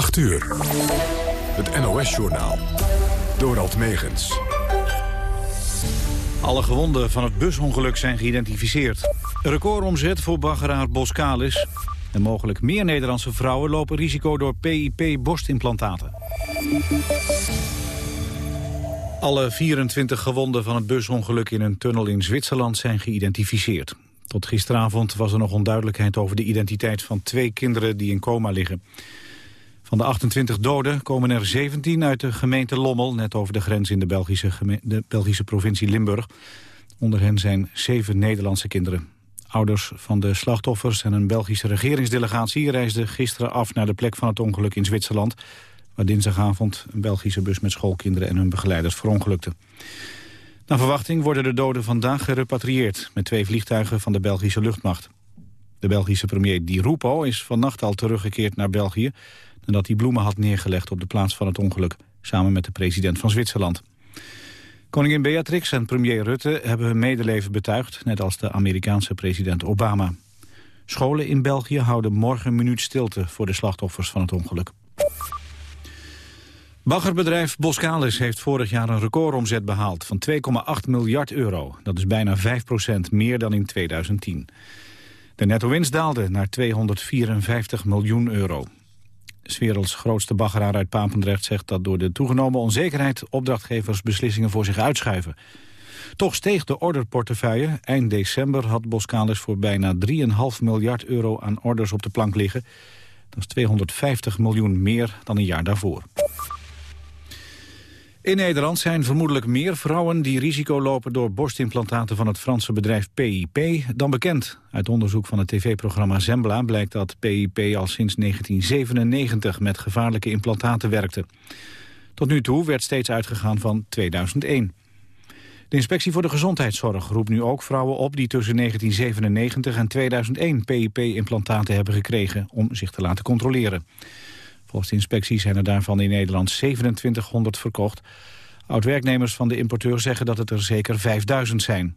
8 uur. Het NOS-journaal. Dorald Megens. Alle gewonden van het busongeluk zijn geïdentificeerd. Recordomzet voor baggeraar Boskalis. En mogelijk meer Nederlandse vrouwen lopen risico door PIP-borstimplantaten. Alle 24 gewonden van het busongeluk in een tunnel in Zwitserland zijn geïdentificeerd. Tot gisteravond was er nog onduidelijkheid over de identiteit van twee kinderen die in coma liggen. Van de 28 doden komen er 17 uit de gemeente Lommel, net over de grens in de Belgische, de Belgische provincie Limburg. Onder hen zijn zeven Nederlandse kinderen. Ouders van de slachtoffers en een Belgische regeringsdelegatie reisden gisteren af naar de plek van het ongeluk in Zwitserland, waar dinsdagavond een Belgische bus met schoolkinderen en hun begeleiders verongelukte. Naar verwachting worden de doden vandaag gerepatrieerd met twee vliegtuigen van de Belgische luchtmacht. De Belgische premier Di Rupo is vannacht al teruggekeerd naar België nadat hij bloemen had neergelegd op de plaats van het ongeluk, samen met de president van Zwitserland. Koningin Beatrix en premier Rutte hebben hun medeleven betuigd, net als de Amerikaanse president Obama. Scholen in België houden morgen een minuut stilte voor de slachtoffers van het ongeluk. Baggerbedrijf Boskalis heeft vorig jaar een recordomzet behaald van 2,8 miljard euro. Dat is bijna 5% meer dan in 2010. De netto-winst daalde naar 254 miljoen euro. Werelds grootste baggeraar uit Papendrecht zegt dat door de toegenomen onzekerheid opdrachtgevers beslissingen voor zich uitschuiven. Toch steeg de orderportefeuille. Eind december had Boskalis voor bijna 3,5 miljard euro aan orders op de plank liggen. Dat is 250 miljoen meer dan een jaar daarvoor. In Nederland zijn vermoedelijk meer vrouwen die risico lopen door borstimplantaten van het Franse bedrijf PIP dan bekend. Uit onderzoek van het tv-programma Zembla blijkt dat PIP al sinds 1997 met gevaarlijke implantaten werkte. Tot nu toe werd steeds uitgegaan van 2001. De Inspectie voor de Gezondheidszorg roept nu ook vrouwen op die tussen 1997 en 2001 PIP-implantaten hebben gekregen om zich te laten controleren. Volgens de inspectie zijn er daarvan in Nederland 2700 verkocht. Oud-werknemers van de importeur zeggen dat het er zeker 5000 zijn.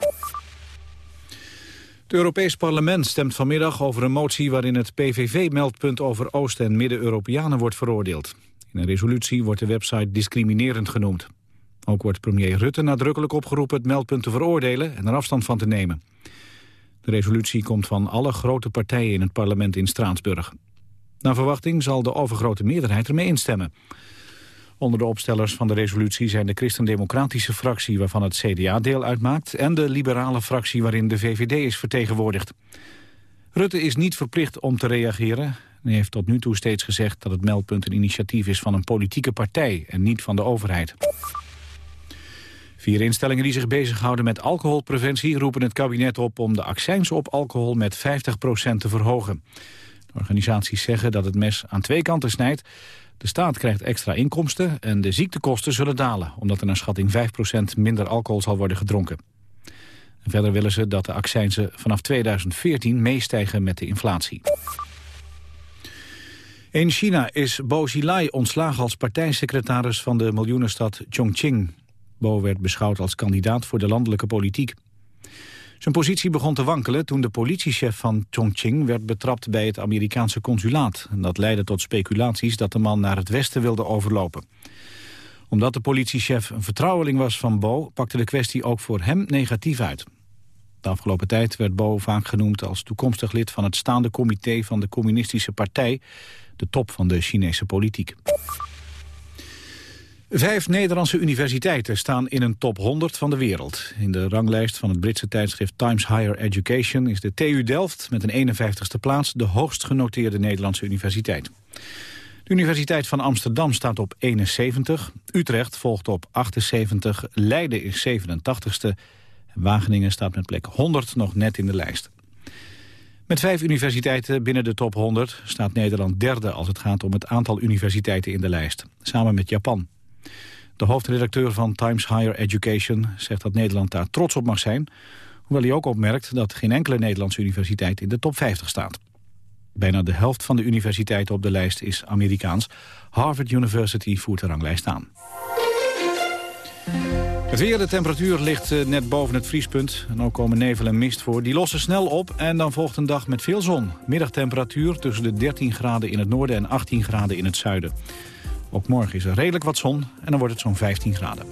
Het Europees Parlement stemt vanmiddag over een motie waarin het PVV-meldpunt over Oost- en Midden-Europeanen wordt veroordeeld. In een resolutie wordt de website discriminerend genoemd. Ook wordt premier Rutte nadrukkelijk opgeroepen het meldpunt te veroordelen en er afstand van te nemen. De resolutie komt van alle grote partijen in het parlement in Straatsburg. Naar verwachting zal de overgrote meerderheid ermee instemmen. Onder de opstellers van de resolutie zijn de Christendemocratische fractie... waarvan het CDA deel uitmaakt... en de liberale fractie waarin de VVD is vertegenwoordigd. Rutte is niet verplicht om te reageren. Hij heeft tot nu toe steeds gezegd dat het meldpunt een initiatief is van een politieke partij... en niet van de overheid. Vier instellingen die zich bezighouden met alcoholpreventie... roepen het kabinet op om de accijns op alcohol met 50% te verhogen. Organisaties zeggen dat het mes aan twee kanten snijdt. De staat krijgt extra inkomsten en de ziektekosten zullen dalen... omdat er naar schatting 5% minder alcohol zal worden gedronken. En verder willen ze dat de accijnzen vanaf 2014 meestijgen met de inflatie. In China is Bo Xilai ontslagen als partijsecretaris van de miljoenenstad Chongqing. Bo werd beschouwd als kandidaat voor de landelijke politiek. Zijn positie begon te wankelen toen de politiechef van Chongqing werd betrapt bij het Amerikaanse consulaat. En dat leidde tot speculaties dat de man naar het westen wilde overlopen. Omdat de politiechef een vertrouweling was van Bo, pakte de kwestie ook voor hem negatief uit. De afgelopen tijd werd Bo vaak genoemd als toekomstig lid van het staande comité van de communistische partij, de top van de Chinese politiek. Vijf Nederlandse universiteiten staan in een top 100 van de wereld. In de ranglijst van het Britse tijdschrift Times Higher Education... is de TU Delft met een 51ste plaats de hoogst genoteerde Nederlandse universiteit. De Universiteit van Amsterdam staat op 71, Utrecht volgt op 78, Leiden is 87ste... en Wageningen staat met plek 100 nog net in de lijst. Met vijf universiteiten binnen de top 100 staat Nederland derde... als het gaat om het aantal universiteiten in de lijst, samen met Japan. De hoofdredacteur van Times Higher Education zegt dat Nederland daar trots op mag zijn... hoewel hij ook opmerkt dat geen enkele Nederlandse universiteit in de top 50 staat. Bijna de helft van de universiteiten op de lijst is Amerikaans. Harvard University voert de ranglijst aan. Het weer, de temperatuur ligt eh, net boven het vriespunt. En ook komen nevel en mist voor. Die lossen snel op en dan volgt een dag met veel zon. Middagtemperatuur tussen de 13 graden in het noorden en 18 graden in het zuiden. Ook morgen is er redelijk wat zon en dan wordt het zo'n 15 graden.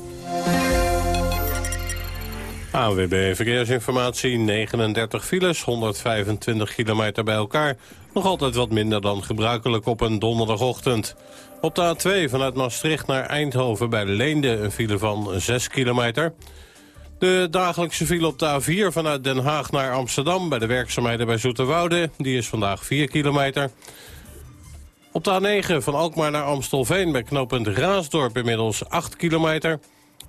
AWB Verkeersinformatie, 39 files, 125 kilometer bij elkaar. Nog altijd wat minder dan gebruikelijk op een donderdagochtend. Op de A2 vanuit Maastricht naar Eindhoven bij Leende een file van 6 kilometer. De dagelijkse file op de A4 vanuit Den Haag naar Amsterdam... bij de werkzaamheden bij Zoeterwoude, die is vandaag 4 kilometer. Op de A9 van Alkmaar naar Amstelveen bij knooppunt Raasdorp inmiddels 8 kilometer...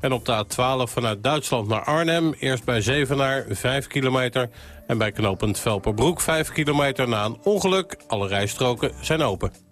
En op de A12 vanuit Duitsland naar Arnhem, eerst bij Zevenaar 5 kilometer... en bij knooppunt Velperbroek 5 kilometer na een ongeluk. Alle rijstroken zijn open.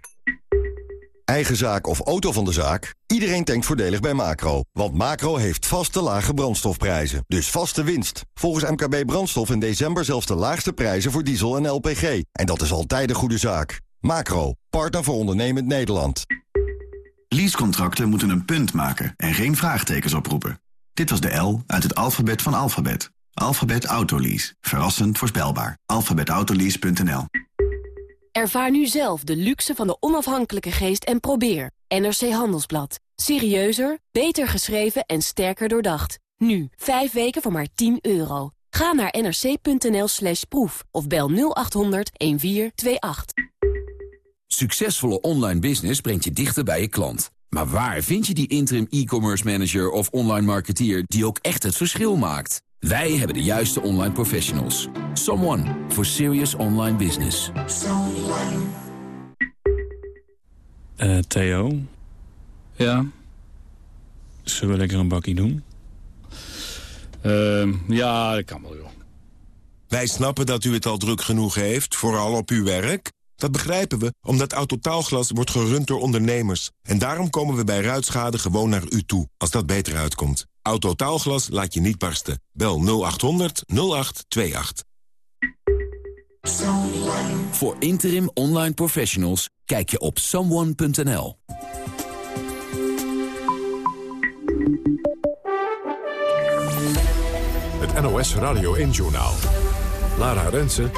Eigen zaak of auto van de zaak? Iedereen denkt voordelig bij Macro. Want Macro heeft vaste lage brandstofprijzen. Dus vaste winst. Volgens MKB Brandstof in december zelfs de laagste prijzen voor diesel en LPG. En dat is altijd een goede zaak. Macro, partner voor ondernemend Nederland. Leasecontracten moeten een punt maken en geen vraagtekens oproepen. Dit was de L uit het alfabet van alfabet. Alfabet Autolease. Verrassend voorspelbaar. alfabetautolease.nl Ervaar nu zelf de luxe van de onafhankelijke geest en probeer. NRC Handelsblad. Serieuzer, beter geschreven en sterker doordacht. Nu, 5 weken voor maar 10 euro. Ga naar nrc.nl slash proef of bel 0800 1428. Succesvolle online business brengt je dichter bij je klant. Maar waar vind je die interim e-commerce manager of online marketeer die ook echt het verschil maakt? Wij hebben de juiste online professionals. Someone for serious online business. Uh, Theo? Ja? Zullen we lekker een bakkie doen? Uh, ja, dat kan wel, joh. Wij snappen dat u het al druk genoeg heeft, vooral op uw werk. Dat begrijpen we, omdat Autotaalglas wordt gerund door ondernemers. En daarom komen we bij ruitschade gewoon naar u toe, als dat beter uitkomt. Autotaalglas laat je niet barsten. Bel 0800 0828. Voor interim online professionals kijk je op someone.nl. Het NOS Radio 1 Journaal. Lara Rensen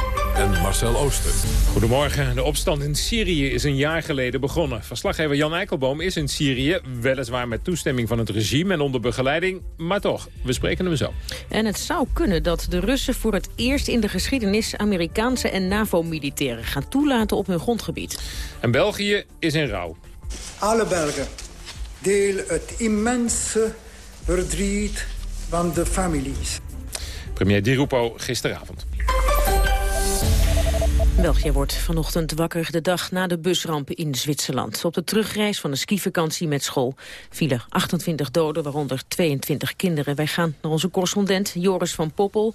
en Marcel Ooster. Goedemorgen. De opstand in Syrië is een jaar geleden begonnen. Verslaggever Jan Eikelboom is in Syrië, weliswaar met toestemming van het regime en onder begeleiding, maar toch, we spreken hem zo. En het zou kunnen dat de Russen voor het eerst in de geschiedenis Amerikaanse en NAVO-militairen gaan toelaten op hun grondgebied. En België is in rouw. Alle Belgen deel het immense verdriet van de families. Premier Di Rupo gisteravond. België wordt vanochtend wakker de dag na de busrampen in Zwitserland. Op de terugreis van een skivakantie met school vielen 28 doden, waaronder 22 kinderen. Wij gaan naar onze correspondent Joris van Poppel.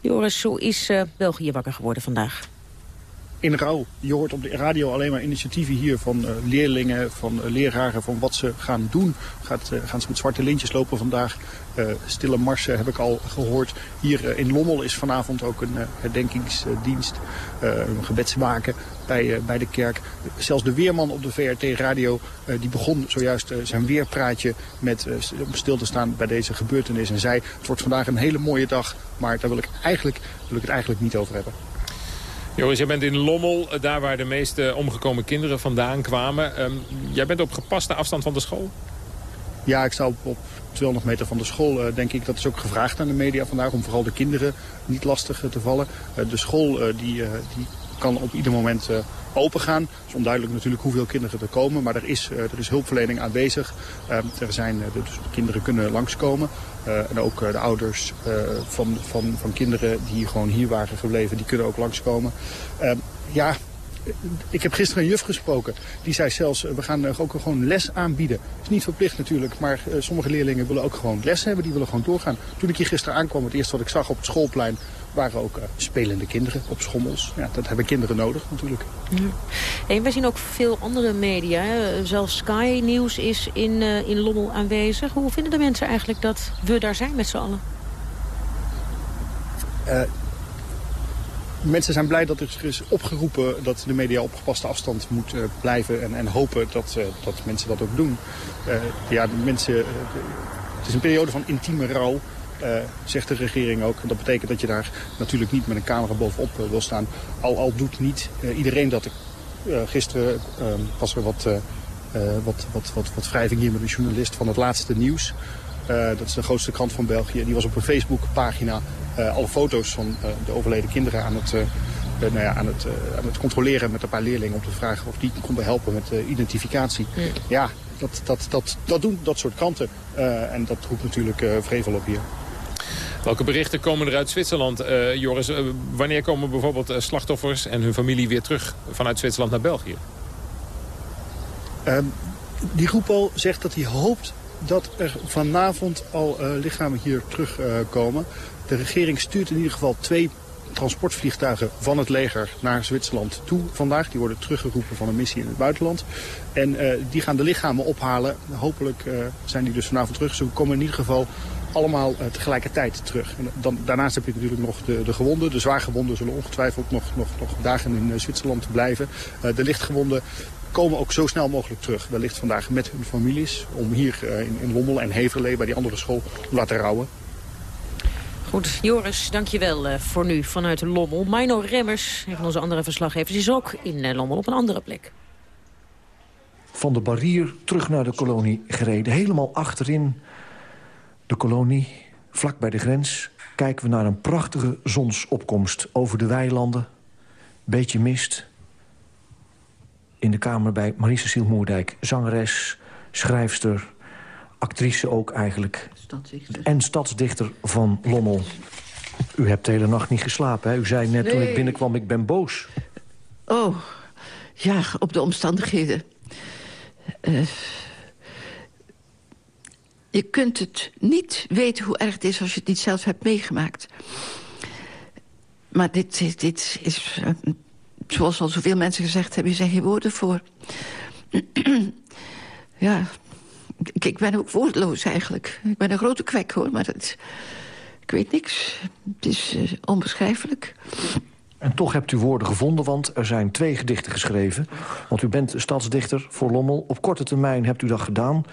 Joris, hoe is uh, België wakker geworden vandaag? In rouw. Je hoort op de radio alleen maar initiatieven hier van uh, leerlingen, van uh, leraren, van wat ze gaan doen. Gaat, uh, gaan ze met zwarte lintjes lopen vandaag. stille marsen heb ik al gehoord. Hier in Lommel is vanavond ook een herdenkingsdienst, een gebedswaken bij, bij de kerk. Zelfs de weerman op de VRT-radio die begon zojuist zijn weerpraatje met om stil te staan bij deze gebeurtenis. En zei, het wordt vandaag een hele mooie dag, maar daar wil ik, eigenlijk, wil ik het eigenlijk niet over hebben. Joris, jij bent in Lommel, eh, daar waar de meeste omgekomen kinderen vandaan kwamen. Um, jij bent op gepaste afstand van de school? Ja, ik sta op, op 200 meter van de school, uh, denk ik. Dat is ook gevraagd aan de media vandaag om vooral de kinderen niet lastig uh, te vallen. de school die, die kan op ieder moment open gaan. Het is onduidelijk natuurlijk hoeveel kinderen er komen, maar er is, er is hulpverlening aanwezig. Ehm, er zijn, dus de kinderen kunnen langskomen. En ook de ouders van, van, van kinderen die gewoon hier waren gebleven, die kunnen ook langskomen. Ehm, ja, ik heb gisteren een juf gesproken. Die zei zelfs, we gaan ook gewoon les aanbieden. Het is niet verplicht natuurlijk, maar sommige leerlingen willen ook gewoon les hebben. Die willen gewoon doorgaan. Toen ik hier gisteren aankwam, het eerste wat ik zag op het schoolplein waren ook spelende kinderen op schommels. Ja, dat hebben kinderen nodig natuurlijk. Ja. En we zien ook veel andere media. Zelfs Sky News is in, uh, in Lommel aanwezig. Hoe vinden de mensen eigenlijk dat we daar zijn met z'n allen? Uh, mensen zijn blij dat er is opgeroepen dat de media op gepaste afstand moet uh, blijven. En, en hopen dat, dat mensen dat ook doen. ja, de mensen, het is een periode van intieme rouw. Zegt de regering ook. Dat betekent dat je daar natuurlijk niet met een camera bovenop wil staan. Al, al doet niet iedereen dat. gisteren was er wat, wat, wat, wat, wat wrijving hier met een journalist van het laatste nieuws. Dat is de grootste krant van België. Die was op een Facebookpagina alle foto's van de overleden kinderen aan het, nou ja, aan, het, aan het controleren met een paar leerlingen. Om te vragen of die konden helpen met identificatie. Ja, ja dat, dat, dat, dat doen dat soort kranten. en dat roept natuurlijk vrevel op hier. Welke berichten komen er uit Zwitserland, uh, Joris? Uh, wanneer komen bijvoorbeeld uh, slachtoffers en hun familie weer terug vanuit Zwitserland naar België? Ehm, die groep al zegt dat hij hoopt dat er vanavond al lichamen hier terugkomen. de regering stuurt in ieder geval twee transportvliegtuigen van het leger naar Zwitserland toe vandaag. Die worden teruggeroepen van een missie in het buitenland. En die gaan de lichamen ophalen. Hopelijk zijn die dus vanavond terug. Ze komen in ieder geval allemaal tegelijkertijd terug. Dan, daarnaast heb je natuurlijk nog de, de gewonden. De zwaargewonden zullen ongetwijfeld nog, nog, nog dagen in Zwitserland blijven. De lichtgewonden komen ook zo snel mogelijk terug. Wellicht vandaag met hun families. Om hier in, in Lommel en Heverlee bij die andere school te laten rouwen. Goed, Joris, dankjewel uh, voor nu vanuit Lommel. Mino Remmers, een van onze andere verslaggevers, is ook in uh, Lommel op een andere plek. Van de barrier terug naar de kolonie gereden. Helemaal achterin de kolonie, vlak bij de grens... kijken we naar een prachtige zonsopkomst over de weilanden. Beetje mist. In de kamer bij Marie-Cecile Moerdijk. Zangeres, schrijfster, actrice ook eigenlijk. Stadsdichter. En stadsdichter van Lommel. U hebt de hele nacht niet geslapen, hè? U zei net toen ik binnenkwam, ik ben boos. Oh, ja, op de omstandigheden. Uh, je kunt het niet weten hoe erg het is als je het niet zelf hebt meegemaakt. Maar dit, dit is, uh, zoals al zoveel mensen gezegd hebben, er zijn geen woorden voor. ja, ik, ben ook woordloos eigenlijk. Ik ben een grote kwek hoor, maar het, ik weet niks. Het is uh, onbeschrijfelijk. En toch hebt u woorden gevonden, want er zijn twee gedichten geschreven. Want u bent stadsdichter voor Lommel. Op korte termijn hebt u dat gedaan.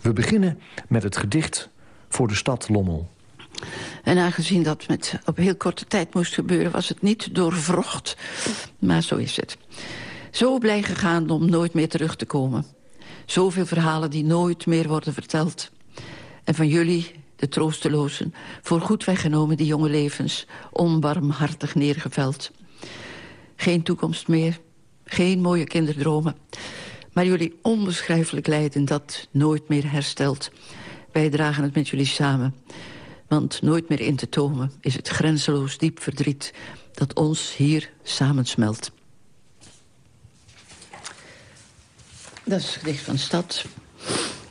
We beginnen met het gedicht voor de stad Lommel. En aangezien dat met op heel korte tijd moest gebeuren... was het niet doorvrocht, maar zo is het. Zo blij gegaan om nooit meer terug te komen. Zoveel verhalen die nooit meer worden verteld. En van jullie, de troostelozen, voor goed weggenomen die jonge levens, onbarmhartig neergeveld. Geen toekomst meer, geen mooie kinderdromen, maar jullie onbeschrijfelijk lijden dat nooit meer herstelt. Wij dragen het met jullie samen, want nooit meer in te tomen is het grenzeloos diep verdriet dat ons hier samensmelt. Dat is het gedicht van de stad.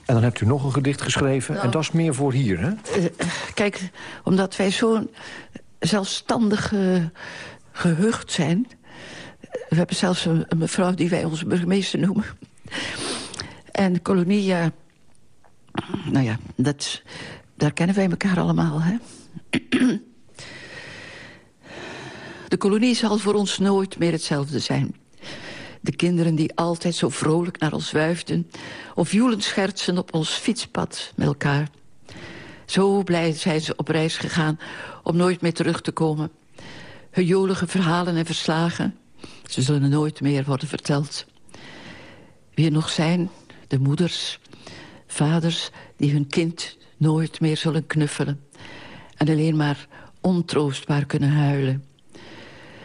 En dan hebt u nog een gedicht geschreven. Nou, en dat is meer voor hier, hè? Uh, kijk, omdat wij zo'n zelfstandig uh, gehucht zijn... We hebben zelfs een, een, mevrouw die wij onze burgemeester noemen. En ja... Nou ja, dat, daar kennen wij elkaar allemaal, hè? De kolonie zal voor ons nooit meer hetzelfde zijn. De kinderen die altijd zo vrolijk naar ons wuifden... of joelend schertsen op ons fietspad met elkaar. Zo blij zijn ze op reis gegaan om nooit meer terug te komen. Hun jolige verhalen en verslagen, ze zullen nooit meer worden verteld. Wie er nog zijn, de moeders, vaders... die hun kind nooit meer zullen knuffelen... en alleen maar ontroostbaar kunnen huilen.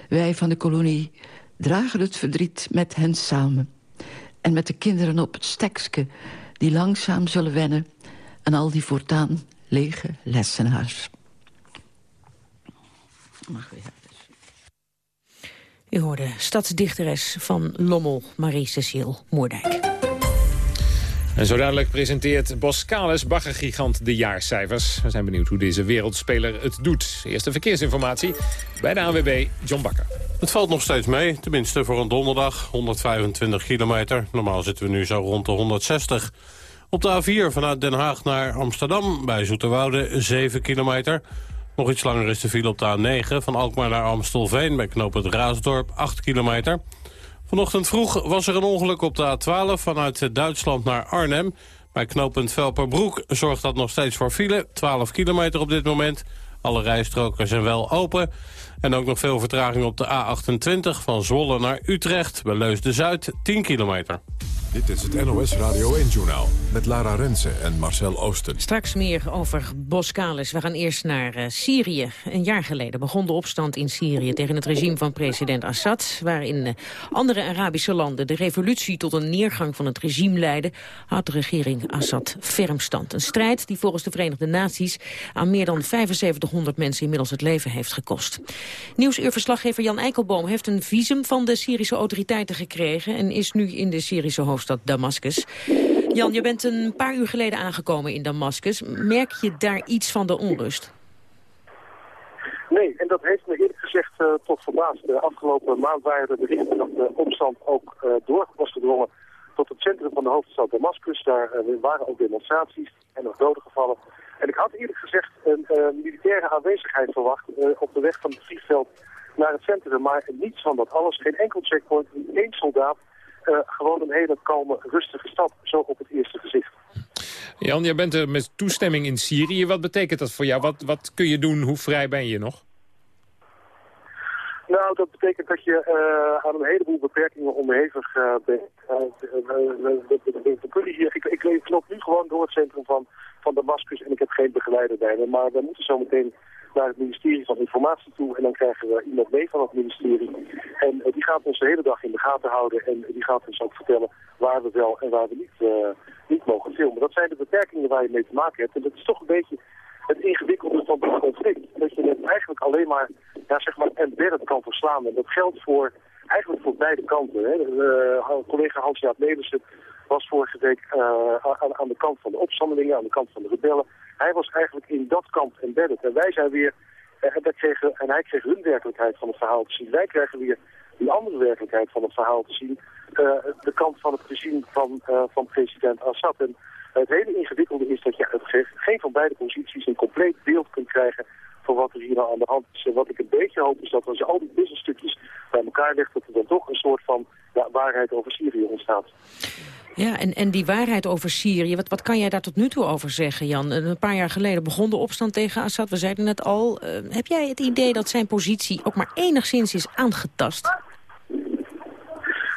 Wij van de kolonie dragen het verdriet met hen samen. En met de kinderen op het stekske... die langzaam zullen wennen aan al die voortaan lege lessenaars. Mag weer. U hoorde stadsdichteres van Lommel, Marie-Cecile Moerdijk. En zo dadelijk presenteert Boskalis baggergigant de jaarcijfers. We zijn benieuwd hoe deze wereldspeler het doet. Eerste verkeersinformatie bij de ANWB, John Bakker. Het valt nog steeds mee, tenminste voor een donderdag. 125 kilometer. Normaal zitten we nu zo rond de 160. Op de A4 vanuit Den Haag naar Amsterdam bij Zoeterwoude 7 kilometer. Nog iets langer is de file op de A9 van Alkmaar naar Amstelveen... bij knoop het Raasdorp 8 kilometer. Vanochtend vroeg was er een ongeluk op de A12 vanuit Duitsland naar Arnhem. Bij knooppunt Velperbroek zorgt dat nog steeds voor file. 12 kilometer op dit moment. Alle rijstroken zijn wel open. En ook nog veel vertraging op de A28 van Zwolle naar Utrecht. Bij Leusden-Zuid 10 kilometer. Dit is het NOS Radio 1-journaal met Lara Rensen en Marcel Oosten. Straks meer over Boskalis. We gaan eerst naar uh, Syrië. Een jaar geleden begon de opstand in Syrië tegen het regime van president Assad. Waarin uh, andere Arabische landen de revolutie tot een neergang van het regime leidden... had de regering Assad ferm stand. Een strijd die volgens de Verenigde Naties aan meer dan 7500 mensen inmiddels het leven heeft gekost. Nieuwsuurverslaggever Jan Eikelboom heeft een visum van de Syrische autoriteiten gekregen... en is nu in de Syrische hoofdstad hoofdstad Damascus. Jan, je bent een paar uur geleden aangekomen in Damascus. Merk je daar iets van de onrust? Nee, en dat heeft me eerlijk gezegd uh, tot verbaasd. De afgelopen maand waren er berichten dat de opstand ook uh, door was tot het centrum van de hoofdstad Damascus. Daar uh, waren ook demonstraties en nog doden gevallen. En ik had eerlijk gezegd een militaire aanwezigheid verwacht op de weg van het vliegveld naar het centrum. Maar niets van dat alles, geen enkel checkpoint, niet één soldaat. Uh, gewoon een hele kalme, rustige stad, zo op het eerste gezicht. Jan, jij bent er met toestemming in Syrië. Wat betekent dat voor jou? Wat, wat kun je doen? Hoe vrij ben je nog? Nou, dat betekent dat je uh, aan een heleboel beperkingen onderhevig uh, bent. we kunnen hier, ik, ik loop nu gewoon door het centrum van, van Damascus en ik heb geen begeleider bij me. Maar we moeten zo meteen naar het ministerie van Informatie toe. En dan krijgen we iemand mee van het ministerie. En uh, die gaat ons de hele dag in de gaten houden. En die gaat ons ook vertellen waar we wel en waar we niet, uh, niet mogen filmen. Dat zijn de beperkingen waar je mee te maken hebt. En dat is toch een beetje het ingewikkelde van het conflict. Dat je het eigenlijk alleen maar, ja, zeg maar embedded kan verslaan. En dat geldt voor, eigenlijk voor beide kanten. Hè. Collega Hans-Jaap Nedersen was vorige week aan, aan de kant van de opstandelingen, aan de kant van de rebellen. Hij was eigenlijk in dat kamp embedded. En wij zijn weer, eh, en, dat kregen, en hij kreeg hun werkelijkheid van het verhaal te zien. Wij krijgen weer die andere werkelijkheid van het verhaal te zien. Uh, de kant van het regime van, uh, van president Assad. En het hele ingewikkelde is dat je uit geen van beide posities een compleet beeld kunt krijgen van wat er hier nou aan de hand is. En wat ik een beetje hoop is dat als je al die puzzelstukjes bij elkaar legt, dat er dan toch een soort van waarheid over Syrië ontstaat. Ja, en, en die waarheid over Syrië, wat, wat kan jij daar tot nu toe over zeggen, Jan? Een paar jaar geleden begon de opstand tegen Assad, we zeiden het al. Uh, heb jij het idee dat zijn positie ook maar enigszins is aangetast?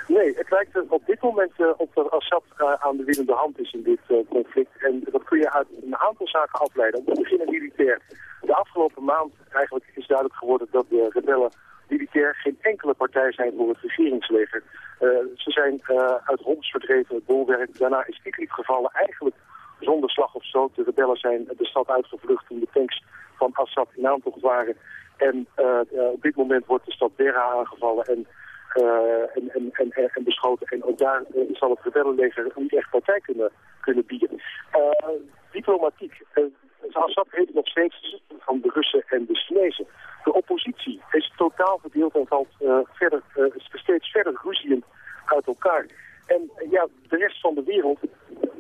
Nee, het lijkt er op dit moment uh, op dat Assad uh, aan de winnende hand is in dit uh, conflict. En dat kun je uit een aantal zaken afleiden. Om te beginnen militair. De afgelopen maand eigenlijk is duidelijk geworden dat de rebellen militair geen enkele partij zijn voor het regeringsleger. Uh, ze zijn uh, uit Homs verdreven, het bolwerk. Daarna is Idlib gevallen, eigenlijk zonder slag of stoot. De rebellen zijn de stad uitgevlucht toen de tanks van Assad in aantocht waren. En uh, op dit moment wordt de stad Dera aangevallen en, en, en, en, en, beschoten. En ook daar zal het rebellenleger niet echt partij kunnen, kunnen bieden. diplomatiek. Assad heeft nog steeds van de Russen en de Chinezen. De oppositie is totaal verdeeld en valt uh, verder, uh, steeds verder ruziend uit elkaar. En uh, ja, de rest van de wereld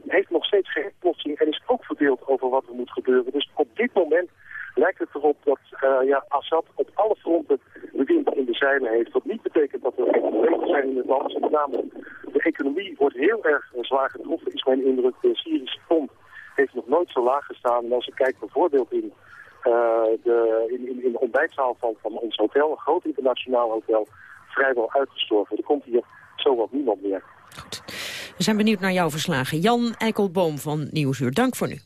heeft nog steeds geen oplossing en is ook verdeeld over wat er moet gebeuren. Dus op dit moment lijkt het erop dat ja, Assad op alle fronten de wind in de zeilen heeft. Wat niet betekent dat er geen problemen zijn in het land. Met name de economie wordt heel erg zwaar getroffen, is mijn indruk. De Syrische pond heeft nog nooit zo laag gestaan. En als ik kijk bijvoorbeeld in uh, de, in, in, de ontbijtzaal van, van ons hotel, een groot internationaal hotel, vrijwel uitgestorven. Er komt hier zo wat niemand meer. Goed. We zijn benieuwd naar jouw verslagen. Jan Eikelboom van Nieuwsuur, dank voor nu.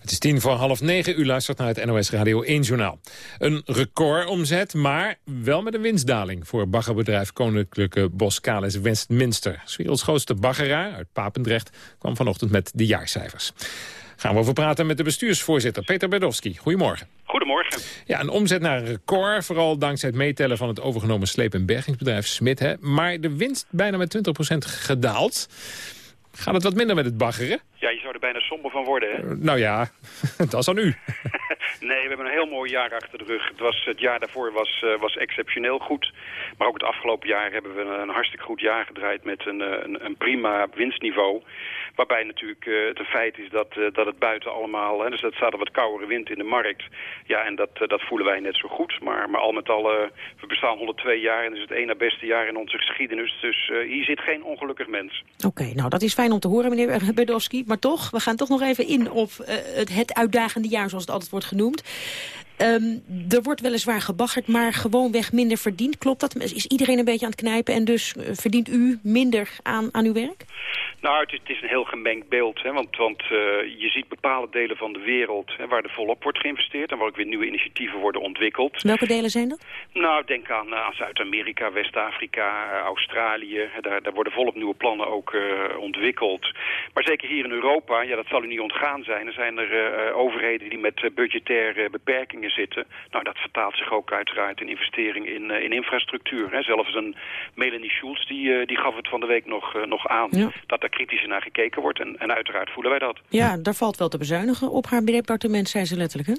Het is tien voor half negen. U luistert naar het NOS Radio 1 Journaal. Een recordomzet, maar wel met een winstdaling... voor baggerbedrijf Koninklijke Boskalis Westminster. Werelds grootste baggeraar uit Papendrecht kwam vanochtend met de jaarcijfers. Gaan we over praten met de bestuursvoorzitter Peter Berdowski. Goedemorgen. Goedemorgen. Ja, een omzet naar een record, vooral dankzij het meetellen van het overgenomen sleep- en bergingsbedrijf Smit. Hè? Maar de winst bijna met 20% gedaald. Gaat het wat minder met het baggeren? Ja, je zou er bijna somber van worden, hè? nou ja, dat is aan u. nee, we hebben een heel mooi jaar achter de rug. Het, was, het jaar daarvoor was, uh, was exceptioneel goed. Maar ook het afgelopen jaar hebben we een, een hartstikke goed jaar gedraaid met een, een, een prima winstniveau. Waarbij natuurlijk uh, het feit is dat, uh, dat het buiten allemaal... Hè, dus dat staat er wat koudere wind in de markt. Ja, en dat, dat voelen wij net zo goed. Maar, maar al met al, we bestaan 102 jaar en het is het ene beste jaar in onze geschiedenis. Dus hier zit geen ongelukkig mens. Oké, nou dat is fijn om te horen, meneer Bedowski. Maar toch, we gaan toch nog even in op het uitdagende jaar, zoals het altijd wordt genoemd. Um, er wordt weliswaar gebaggerd, maar gewoonweg minder verdiend. Klopt dat? Is iedereen een beetje aan het knijpen en dus verdient u minder aan, aan uw werk? Nou, het is, het is een heel gemengd beeld. Hè, want want uh, je ziet bepaalde delen van de wereld hè, waar er volop wordt geïnvesteerd... en waar ook weer nieuwe initiatieven worden ontwikkeld. Welke delen zijn dat? Nou, denk aan, aan Zuid-Amerika, West-Afrika, Australië. Daar, daar worden volop nieuwe plannen ook uh, ontwikkeld. Maar zeker hier in Europa, ja, dat zal u niet ontgaan zijn... er zijn er uh, overheden die met budgettaire beperkingen zitten. Nou, dat vertaalt zich ook uiteraard in investering in, in infrastructuur. Hè. Zelfs een Melanie Schulz, die, die gaf het van de week nog, nog aan... Ja. dat er kritischer naar gekeken wordt. En, en uiteraard voelen wij dat. Ja, daar valt wel te bezuinigen op haar departement, zei ze letterlijk, hè?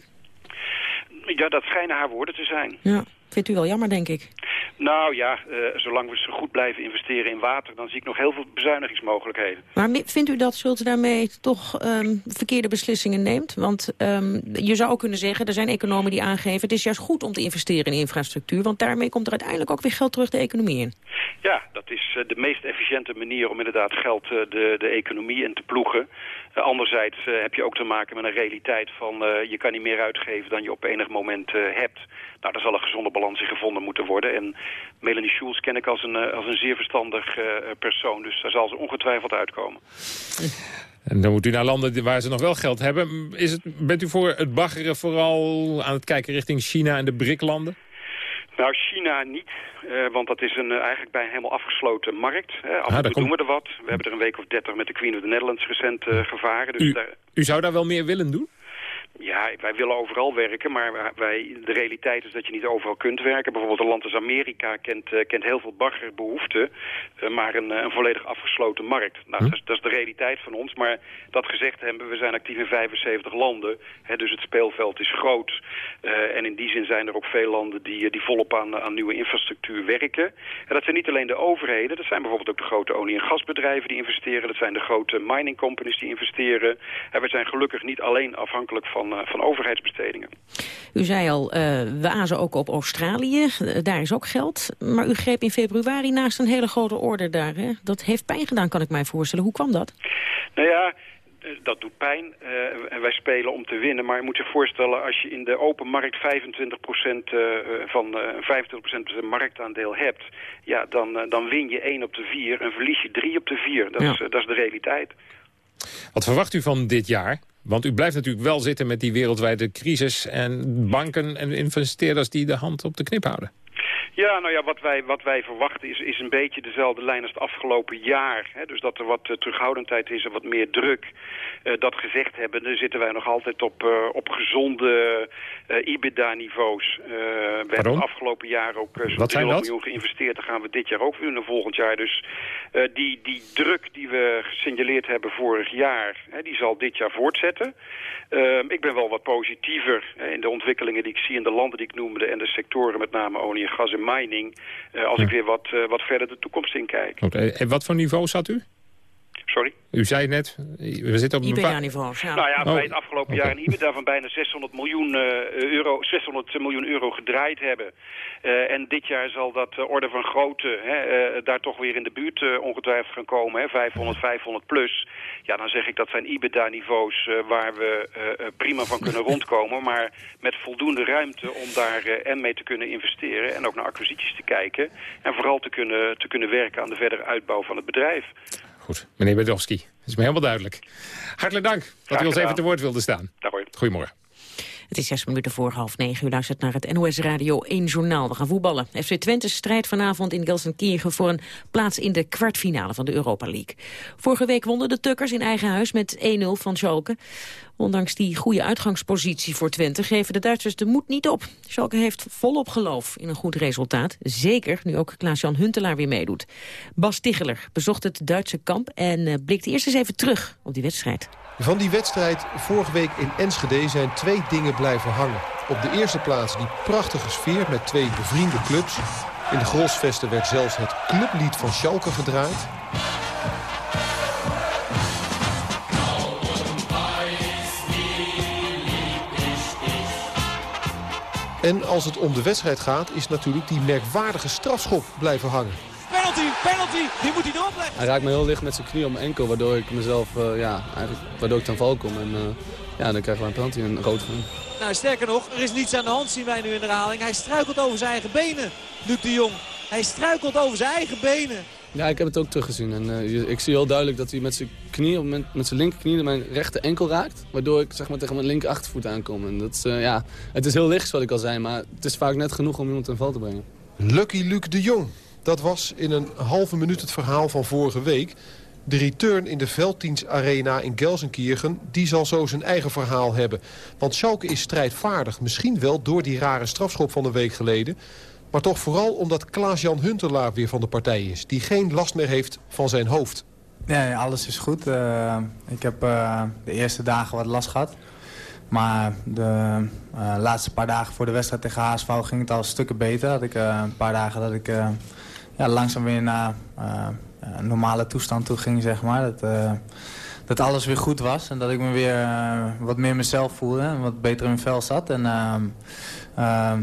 Ja, dat schijnen haar woorden te zijn. Ja, vindt u wel jammer, denk ik. Nou ja, uh, zolang we zo goed blijven investeren in water... dan zie ik nog heel veel bezuinigingsmogelijkheden. Maar vindt u dat Schulte daarmee toch um, verkeerde beslissingen neemt? Want um, je zou ook kunnen zeggen, er zijn economen die aangeven... het is juist goed om te investeren in infrastructuur... want daarmee komt er uiteindelijk ook weer geld terug de economie in. Ja, dat is uh, de meest efficiënte manier om inderdaad geld uh, de, de economie in te ploegen. Uh, anderzijds uh, heb je ook te maken met een realiteit van... Uh, je kan niet meer uitgeven dan je op enig moment hebt. Nou, daar zal een gezonde balans in gevonden moeten worden. En Melanie Schulz ken ik als een, als een zeer verstandig persoon. Dus daar zal ze ongetwijfeld uitkomen. En dan moet u naar landen waar ze nog wel geld hebben. Is het, bent u voor het baggeren vooral aan het kijken richting China en de BRIC-landen? Nou, China niet, uh, want dat is een, uh, eigenlijk bij een helemaal afgesloten markt. Hè. Af en toe doen we er wat. We hebben er een week of dertig met de Queen of the Netherlands recent uh, gevaren. Dus u, daar... u zou daar wel meer willen doen? Ja, wij willen overal werken, maar wij, de realiteit is dat je niet overal kunt werken. Bijvoorbeeld een land als Amerika kent, uh, kent heel veel baggerbehoeften, uh, maar een, een, volledig afgesloten markt. Nou, hm. dat, is, dat, is, de realiteit van ons, maar dat gezegd hebben, we zijn actief in 75 landen, hè, dus het speelveld is groot. Uh, en in die zin zijn er ook veel landen die, die volop aan, aan nieuwe infrastructuur werken. En dat zijn niet alleen de overheden, dat zijn bijvoorbeeld ook de grote olie- en gasbedrijven die investeren, dat zijn de grote mining companies die investeren. En we zijn gelukkig niet alleen afhankelijk van van, van overheidsbestedingen. U zei al, uh, we azen ook op Australië. daar is ook geld. Maar u greep in februari naast een hele grote orde daar. Hè? Dat heeft pijn gedaan, kan ik mij voorstellen. Hoe kwam dat? Nou ja, dat doet pijn uh, en wij spelen om te winnen. Maar je moet je voorstellen, als je in de open markt 25% uh, van uh, 25% marktaandeel hebt... ja, dan, dan win je 1 op de 4 en verlies je 3 op de 4. Dat, ja. is, dat is de realiteit. Wat verwacht u van dit jaar? Want u blijft natuurlijk wel zitten met die wereldwijde crisis... en banken en investeerders die de hand op de knip houden. Ja, nou ja, wat wij, wat wij verwachten is, is een beetje dezelfde lijn als het afgelopen jaar. Hè? Dus dat er wat uh, terughoudendheid is en wat meer druk. Uh, dat gezegd hebben, dan zitten wij nog altijd op, uh, op gezonde IBIDA-niveaus. we hebben het afgelopen jaar ook zo'n 300 miljoen geïnvesteerd. Dan gaan we dit jaar ook weer naar volgend jaar. Dus die, die druk die we gesignaleerd hebben vorig jaar, hè, die zal dit jaar voortzetten. ik ben wel wat positiever in de ontwikkelingen die ik zie in de landen die ik noemde... en de sectoren, met name olie en gas en mining, uh, als ja. ik weer wat, uh, wat verder de toekomst in kijk. Okay. En wat voor niveau zat u? Sorry? U zei net, we zitten op een IBA-niveau. Ja. Nou ja, wij oh. het afgelopen jaar een IBA van bijna 600 miljoen, uh, euro, 600 miljoen euro gedraaid hebben. Uh, en dit jaar zal dat uh, orde van grootte hè, uh, daar toch weer in de buurt ongetwijfeld gaan komen. Hè, 500, 500 plus. Ja, dan zeg ik dat zijn IBA-niveaus waar we prima van kunnen rondkomen. Maar met voldoende ruimte om daar en mee te kunnen investeren. En ook naar acquisities te kijken. En vooral te kunnen, te kunnen werken aan de verdere uitbouw van het bedrijf. Goed, meneer Bedowski, dat is me helemaal duidelijk. Hartelijk dank dat u ons even te woord wilde staan. Goedemorgen. Het is zes minuten voor half negen. U luistert naar het NOS Radio 1 Journaal. We gaan voetballen. FC Twente strijdt vanavond in Gelsenkirchen voor een plaats in de kwartfinale van de Europa League. Vorige week wonnen de Tukkers in eigen huis met 1-0 van Schalke. Ondanks die goede uitgangspositie voor Twente geven de Duitsers de moed niet op. Schalke heeft volop geloof in een goed resultaat. Zeker nu ook Klaas-Jan Huntelaar weer meedoet. Bas Ticheler bezocht het Duitse kamp en uh, blikt eerst eens even terug op die wedstrijd. Van die wedstrijd vorige week in Enschede zijn twee dingen blijven hangen. Op de eerste plaats die prachtige sfeer met twee bevriende clubs. In de Grolsvesten werd zelfs het clublied van Schalke gedraaid. En als het om de wedstrijd gaat, is natuurlijk die merkwaardige strafschop blijven hangen. Penalty, penalty, die moet hij doorleggen. Hij raakt me heel licht met zijn knie op mijn enkel, waardoor ik mezelf, uh, ja, eigenlijk, waardoor ik ten val kom. En uh, ja, dan krijgen we een penalty en een rood van Nou, sterker nog, er is niets aan de hand, zien wij nu in de herhaling. Hij struikelt over zijn eigen benen, Luc de Jong. Hij struikelt over zijn eigen benen. Ja, ik heb het ook teruggezien. En, uh, ik zie heel duidelijk dat hij met zijn knie, met, met zijn linkerknie mijn rechter enkel raakt. Waardoor ik zeg maar, tegen mijn linker achtervoet aankom. En dat is, uh, ja, het is heel licht, wat ik al zei, maar het is vaak net genoeg om iemand ten val te brengen. Lucky Luc de Jong. Dat was in een halve minuut het verhaal van vorige week. De return in de velddienstarena in Gelsenkirchen... die zal zo zijn eigen verhaal hebben. Want Schalke is strijdvaardig. Misschien wel door die rare strafschop van een week geleden... Maar toch vooral omdat Klaas-Jan Huntelaar weer van de partij is. Die geen last meer heeft van zijn hoofd. Nee, alles is goed. Uh, ik heb uh, de eerste dagen wat last gehad. Maar de uh, laatste paar dagen voor de wedstrijd tegen HSV ging het al stukken beter. Had ik een paar dagen dat ik ja, langzaam weer naar een normale toestand toe ging, zeg maar. Dat, dat alles weer goed was en dat ik me weer wat meer mezelf voelde en wat beter in vel zat. En,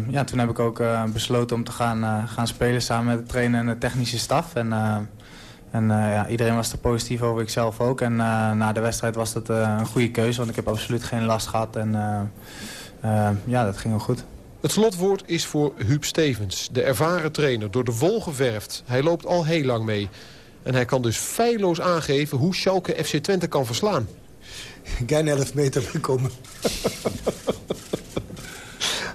ja, toen heb ik ook besloten om te gaan, gaan spelen samen met de trainer en de technische staf. En, en ja, iedereen was er positief over, ik zelf ook. En na de wedstrijd was dat een goede keuze, want ik heb absoluut geen last gehad. En ja, dat ging wel goed. Het slotwoord is voor Huub Stevens, de ervaren trainer, door de wol geverfd. Hij loopt al heel lang mee. En hij kan dus feilloos aangeven hoe Schalke FC Twente kan verslaan. Geen 11 meter gekomen.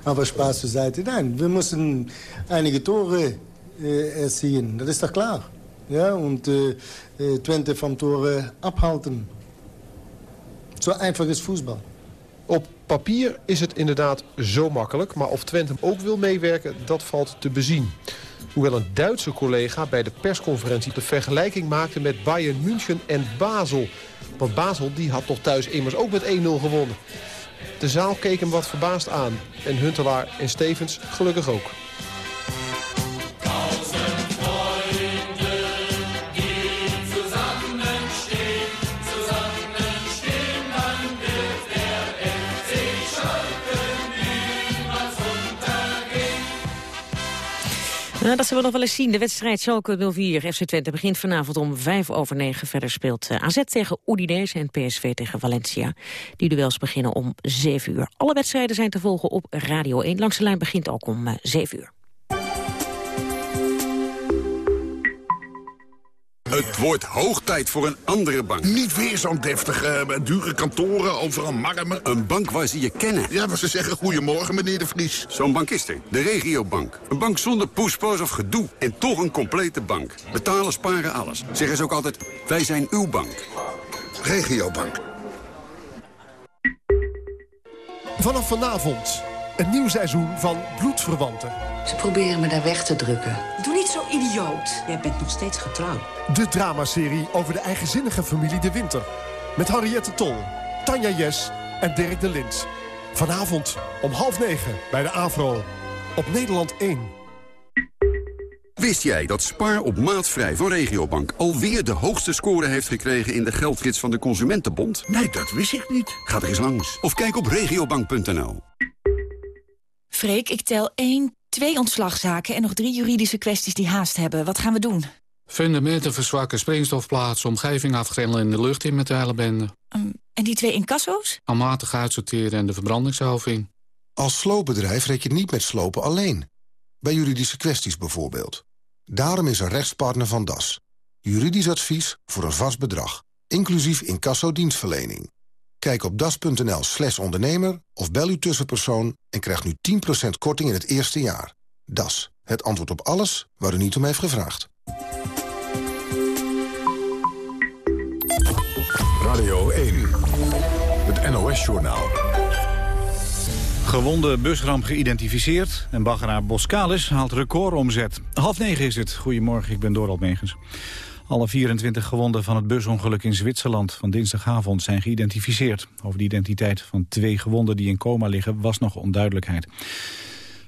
Aber Spaß zur Seite. Nein, wir müssen einige Tore äh, erzielen. Das ist doch klar. Ja, und äh, Twente vom Tore abhalten. Zo einfach is voetbal. Op papier is het inderdaad zo makkelijk. Maar of Twente ook wil meewerken, dat valt te bezien. Hoewel een Duitse collega bij de persconferentie de vergelijking maakte met Bayern München en Basel. Want Basel die had toch thuis immers ook met 1-0 gewonnen. De zaal keek hem wat verbaasd aan. En Huntelaar en Stevens gelukkig ook. Nou, dat zullen we nog wel eens zien. De wedstrijd Schalke 04 FC Twente begint vanavond om 5 over 9. Verder speelt eh, AZ tegen Udinese en PSV tegen Valencia. Die duels beginnen om 7 uur. Alle wedstrijden zijn te volgen op Radio 1. Langs de lijn begint ook om 7 eh, uur. Het wordt hoog tijd voor een andere bank. Niet weer zo'n deftige, dure kantoren, overal marmer. Een bank waar ze je kennen. Ja, waar ze zeggen goedemorgen, meneer de Vries. Zo'n bank is er. De regiobank. Een bank zonder poespas of gedoe. En toch een complete bank. Betalen, sparen, alles. Zeggen ze ook altijd, wij zijn uw bank. Regiobank. Vanaf vanavond een nieuw seizoen van Bloedverwanten. Ze proberen me daar weg te drukken. Doe niet zo idioot. Jij bent nog steeds getrouwd. De dramaserie over de eigenzinnige familie De Winter. Met Henriette Tol, Tanja Jes en Dirk de Lint. Vanavond om half negen bij de AVRO. Op Nederland 1. Wist jij dat Spaar op maatvrij van Regiobank alweer de hoogste score heeft gekregen in de geldgids van de Consumentenbond? Nee, dat wist ik niet. Ga er eens langs of kijk op regiobank.nl. Freek, ik tel 1, twee ontslagzaken en nog drie juridische kwesties die haast hebben. Wat gaan we doen? Fundamenten verzwakken, springstofplaatsen, omgeving afgrendelen en de lucht in met de hele bende. Um, en die twee incasso's? Almatig uitsorteren en de verbrandingshouding. Als sloopbedrijf red je niet met slopen alleen. Bij juridische kwesties bijvoorbeeld. Daarom is een rechtspartner van DAS. Juridisch advies voor een vast bedrag. Inclusief incasso dienstverlening. Kijk op das.nl slash ondernemer of bel uw tussenpersoon... en krijg nu 10% korting in het eerste jaar. Das, het antwoord op alles waar u niet om heeft gevraagd. Radio 1, het NOS-journaal. Gewonde busramp geïdentificeerd en baggeraar Boskalis haalt recordomzet. Half negen is het. Goedemorgen, ik ben Dorald Megens. Alle 24 gewonden van het busongeluk in Zwitserland van dinsdagavond zijn geïdentificeerd. Over de identiteit van twee gewonden die in coma liggen was nog onduidelijkheid.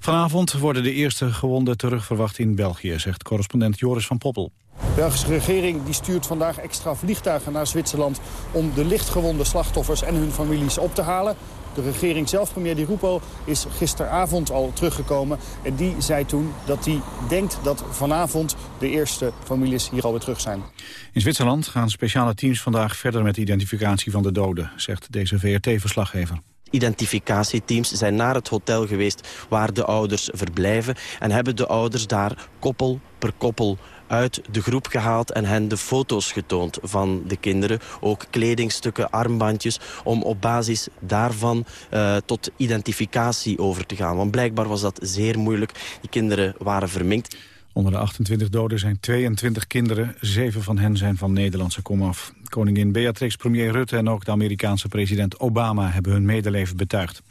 Vanavond worden de eerste gewonden terugverwacht in België, zegt correspondent Joris van Poppel. De Belgische regering die stuurt vandaag extra vliegtuigen naar Zwitserland... om de lichtgewonde slachtoffers en hun families op te halen. De regering zelf, premier Di Rupo, is gisteravond al teruggekomen. En die zei toen dat hij denkt dat vanavond de eerste families hier alweer terug zijn. In Zwitserland gaan speciale teams vandaag verder met de identificatie van de doden, zegt deze VRT-verslaggever identificatieteams zijn naar het hotel geweest waar de ouders verblijven... en hebben de ouders daar koppel per koppel uit de groep gehaald en hen de foto's getoond van de kinderen. Ook kledingstukken, armbandjes, om op basis daarvan uh, tot identificatie over te gaan. Want blijkbaar was dat zeer moeilijk. Die kinderen waren verminkt. Onder de 28 doden zijn 22 kinderen. Zeven van hen zijn van Nederlandse komaf. Koningin Beatrix, premier Rutte en ook de Amerikaanse president Obama... hebben hun medeleven betuigd.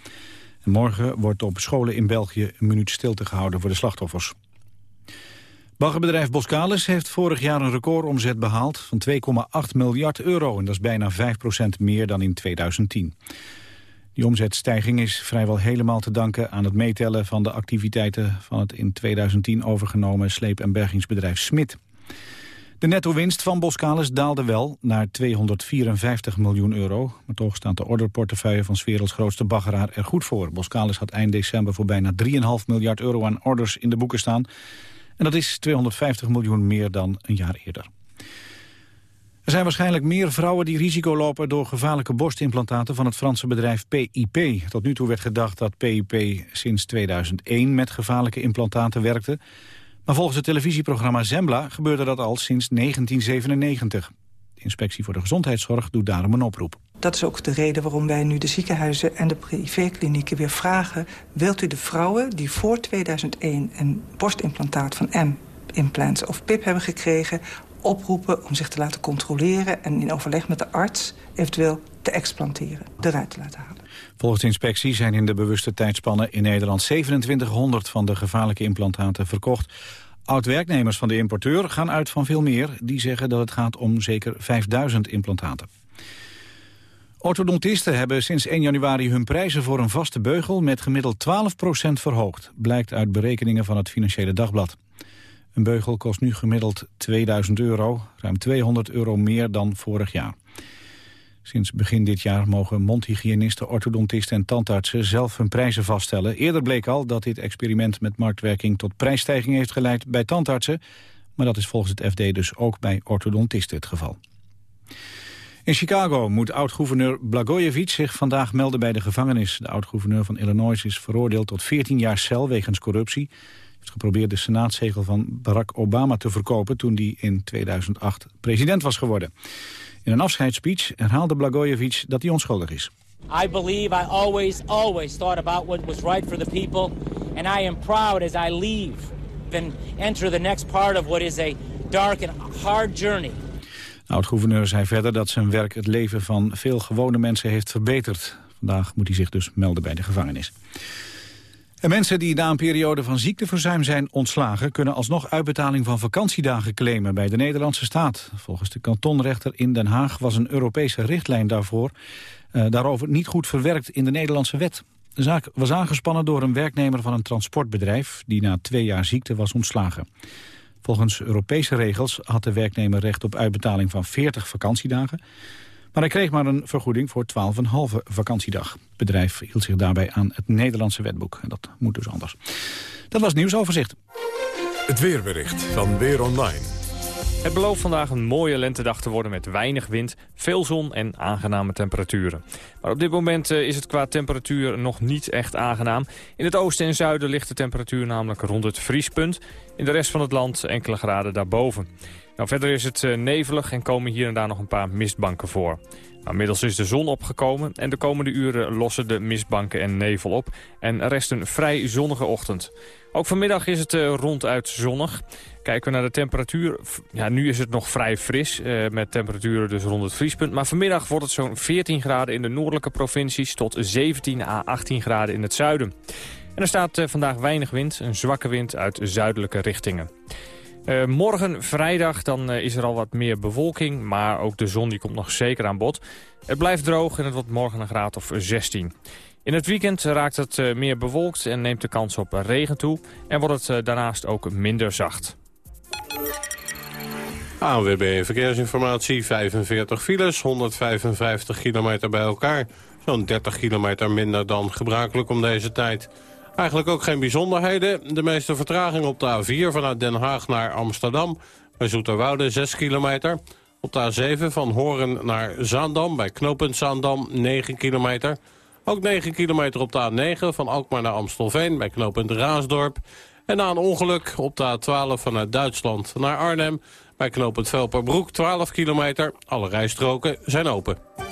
En morgen wordt op scholen in België een minuut stilte gehouden voor de slachtoffers. Baggerbedrijf Boskalis heeft vorig jaar een recordomzet behaald van 2,8 miljard euro. En dat is bijna 5% meer dan in 2010. Die omzetstijging is vrijwel helemaal te danken aan het meetellen van de activiteiten van het in 2010 overgenomen sleep- en bergingsbedrijf Smit. De netto-winst van Boskalis daalde wel naar 254 miljoen euro. Maar toch staat de orderportefeuille van 's werelds grootste baggeraar er goed voor. Boskalis had eind december voor bijna 3,5 miljard euro aan orders in de boeken staan. En dat is 250 miljoen meer dan een jaar eerder. Er zijn waarschijnlijk meer vrouwen die risico lopen door gevaarlijke borstimplantaten van het Franse bedrijf PIP. Tot nu toe werd gedacht dat PIP sinds 2001 met gevaarlijke implantaten werkte. Maar volgens het televisieprogramma Zembla gebeurde dat al sinds 1997. De Inspectie voor de Gezondheidszorg doet daarom een oproep. Dat is ook de reden waarom wij nu de ziekenhuizen en de privéklinieken weer vragen... wilt u de vrouwen die voor 2001 een borstimplantaat van M-implants of PIP hebben gekregen... oproepen om zich te laten controleren en in overleg met de arts eventueel te explanteren, eruit te laten halen. Volgens inspectie zijn in de bewuste tijdspannen in Nederland 2700 van de gevaarlijke implantaten verkocht. Oud-werknemers van de importeur gaan uit van veel meer. Die zeggen dat het gaat om zeker 5000 implantaten. Orthodontisten hebben sinds 1 januari hun prijzen voor een vaste beugel met gemiddeld 12% verhoogd, blijkt uit berekeningen van het Financiële Dagblad. Een beugel kost nu gemiddeld 2000 euro, ruim 200 euro meer dan vorig jaar. Sinds begin dit jaar mogen mondhygiënisten, orthodontisten en tandartsen zelf hun prijzen vaststellen. Eerder bleek al dat dit experiment met marktwerking tot prijsstijging heeft geleid bij tandartsen. Maar dat is volgens het FD dus ook bij orthodontisten het geval. In Chicago moet oud-gouverneur Blagojevich zich vandaag melden bij de gevangenis. De oud-gouverneur van Illinois is veroordeeld tot 14 jaar cel wegens corruptie. Hij heeft geprobeerd de senaatszegel van Barack Obama te verkopen... toen hij in 2008 president was geworden. In een afscheidsspeech herhaalde Blagojevich dat hij onschuldig is. I believe I always, always thought about what was right for the people. And I am proud as I leave and enter the next part of what is a dark and hard journey. oud-gouverneur zei verder dat zijn werk het leven van veel gewone mensen heeft verbeterd. Vandaag moet hij zich dus melden bij de gevangenis. En mensen die na een periode van ziekteverzuim zijn ontslagen... kunnen alsnog uitbetaling van vakantiedagen claimen bij de Nederlandse staat. Volgens de kantonrechter in Den Haag was een Europese richtlijn daarvoor... Uh, daarover niet goed verwerkt in de Nederlandse wet. De zaak was aangespannen door een werknemer van een transportbedrijf... die na twee jaar ziekte was ontslagen. Volgens Europese regels had de werknemer recht op uitbetaling van 40 vakantiedagen... Maar hij kreeg maar een vergoeding voor 12,5 vakantiedag. Het bedrijf hield zich daarbij aan het Nederlandse wetboek. En dat moet dus anders. Dat was het nieuwsoverzicht. Het weerbericht van Weer Online. Het belooft vandaag een mooie lentedag te worden met weinig wind, veel zon en aangename temperaturen. Maar op dit moment eh, is het qua temperatuur nog niet echt aangenaam. In het oosten en zuiden ligt de temperatuur namelijk rond het vriespunt. In de rest van het land enkele graden daarboven. Nou, verder is het eh, nevelig en komen hier en daar nog een paar mistbanken voor. Nou, inmiddels is de zon opgekomen en de komende uren lossen de mistbanken en nevel op. En rest een vrij zonnige ochtend. Ook vanmiddag is het uh, ronduit zonnig. Kijken we naar de temperatuur. Ja, nu is het nog vrij fris, uh, met temperaturen dus rond het vriespunt. Maar vanmiddag wordt het zo'n 14 graden in de noordelijke provincies... tot 17 à 18 graden in het zuiden. En er staat vandaag weinig wind, een zwakke wind uit zuidelijke richtingen. Uh, morgen vrijdag dan uh, is er al wat meer bewolking, maar ook de zon die komt nog zeker aan bod. Het blijft droog en het wordt morgen een graad of 16. In het weekend raakt het uh, meer bewolkt en neemt de kans op regen toe. En wordt het daarnaast ook minder zacht. ANWB Verkeersinformatie, 45 files, 155 kilometer bij elkaar. Zo'n 30 kilometer minder dan gebruikelijk om deze tijd. Eigenlijk ook geen bijzonderheden. De meeste vertraging op de A4 vanuit Den Haag naar Amsterdam. Bij Zoeterwoude 6 kilometer. Op de A7 van Horen naar Zaandam bij knooppunt Zaandam 9 kilometer. Ook 9 kilometer op de A9 van Alkmaar naar Amstelveen bij knooppunt Raasdorp. En na een ongeluk op de A12 vanuit Duitsland naar Arnhem... bij knooppunt Velperbroek 12 kilometer. Alle rijstroken zijn open.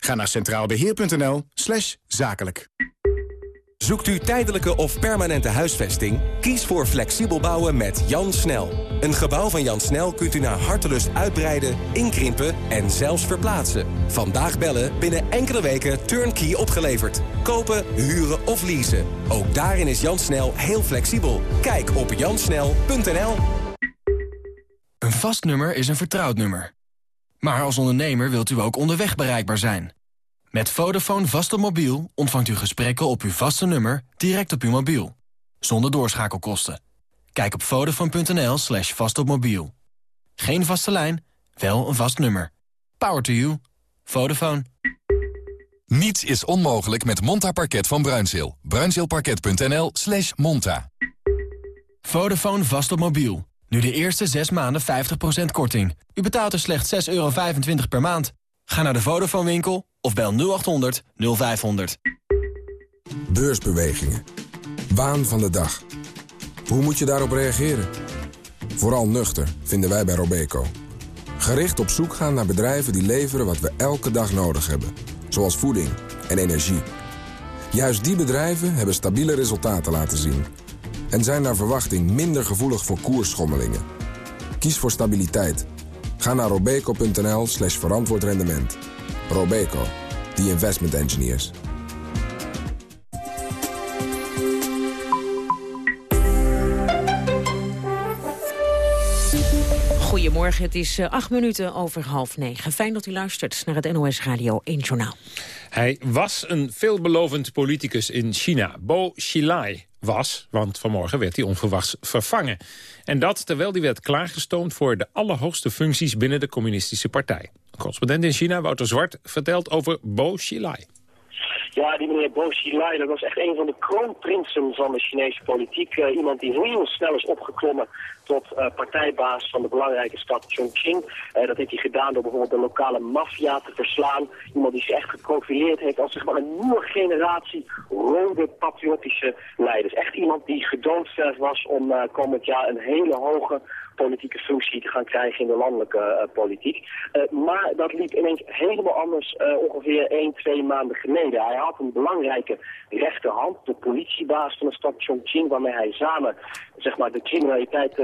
Ga naar centraalbeheer.nl slash zakelijk. Zoekt u tijdelijke of permanente huisvesting? Kies voor flexibel bouwen met Jan Snel. Een gebouw van Jan Snel kunt u naar hartelust uitbreiden, inkrimpen en zelfs verplaatsen. Vandaag bellen, binnen enkele weken turnkey opgeleverd. Kopen, huren of leasen. Ook daarin is Jan Snel heel flexibel. Kijk op jansnel.nl Een vast nummer is een vertrouwd nummer. Maar als ondernemer wilt u ook onderweg bereikbaar zijn. Met Vodafone vast op mobiel ontvangt u gesprekken op uw vaste nummer direct op uw mobiel. Zonder doorschakelkosten. Kijk op vodafone.nl slash vastopmobiel. Geen vaste lijn, wel een vast nummer. Power to you. Vodafone. Niets is onmogelijk met Monta Parket van Bruinzeel. Bruinzeelparket.nl slash monta. Vodafone vast op mobiel. Nu de eerste 6 maanden 50% korting. U betaalt er slechts 6,25 euro per maand. Ga naar de Vodafone winkel of bel 0800 0500. Beursbewegingen. Waan van de dag. Hoe moet je daarop reageren? Vooral nuchter, vinden wij bij Robeco. Gericht op zoek gaan naar bedrijven die leveren wat we elke dag nodig hebben. Zoals voeding en energie. Juist die bedrijven hebben stabiele resultaten laten zien. En zijn naar verwachting minder gevoelig voor koersschommelingen. Kies voor stabiliteit. Ga naar robeco.nl slash verantwoord rendement. Robeco, the investment engineers. Goedemorgen, het is uh, acht minuten over half negen. Fijn dat u luistert naar het NOS Radio 1 Journaal. Hij was een veelbelovend politicus in China. Bo Xilai was, want vanmorgen werd hij onverwachts vervangen. En dat terwijl hij werd klaargestoomd voor de allerhoogste functies binnen de communistische partij. Correspondent in China, Wouter Zwart, vertelt over Bo Xilai. Ja, die meneer Bo Xilai, dat was echt een van de kroonprinsen van de Chinese politiek. Uh, iemand die heel snel is opgeklommen tot uh, partijbaas van de belangrijke stad Chongqing. Uh, dat heeft hij gedaan door bijvoorbeeld de lokale maffia te verslaan. Iemand die zich echt geprofileerd heeft als zeg maar, een nieuwe generatie rode patriotische leiders. Echt iemand die gedoodverfd was om komend jaar een hele hoge politieke functie te gaan krijgen in de landelijke uh, politiek. Uh, maar dat liep ineens helemaal anders uh, ongeveer 1, 2 maanden geleden. Hij had een belangrijke rechterhand, de politiebaas van de stad Chongqing, waarmee hij samen zeg maar, de criminaliteit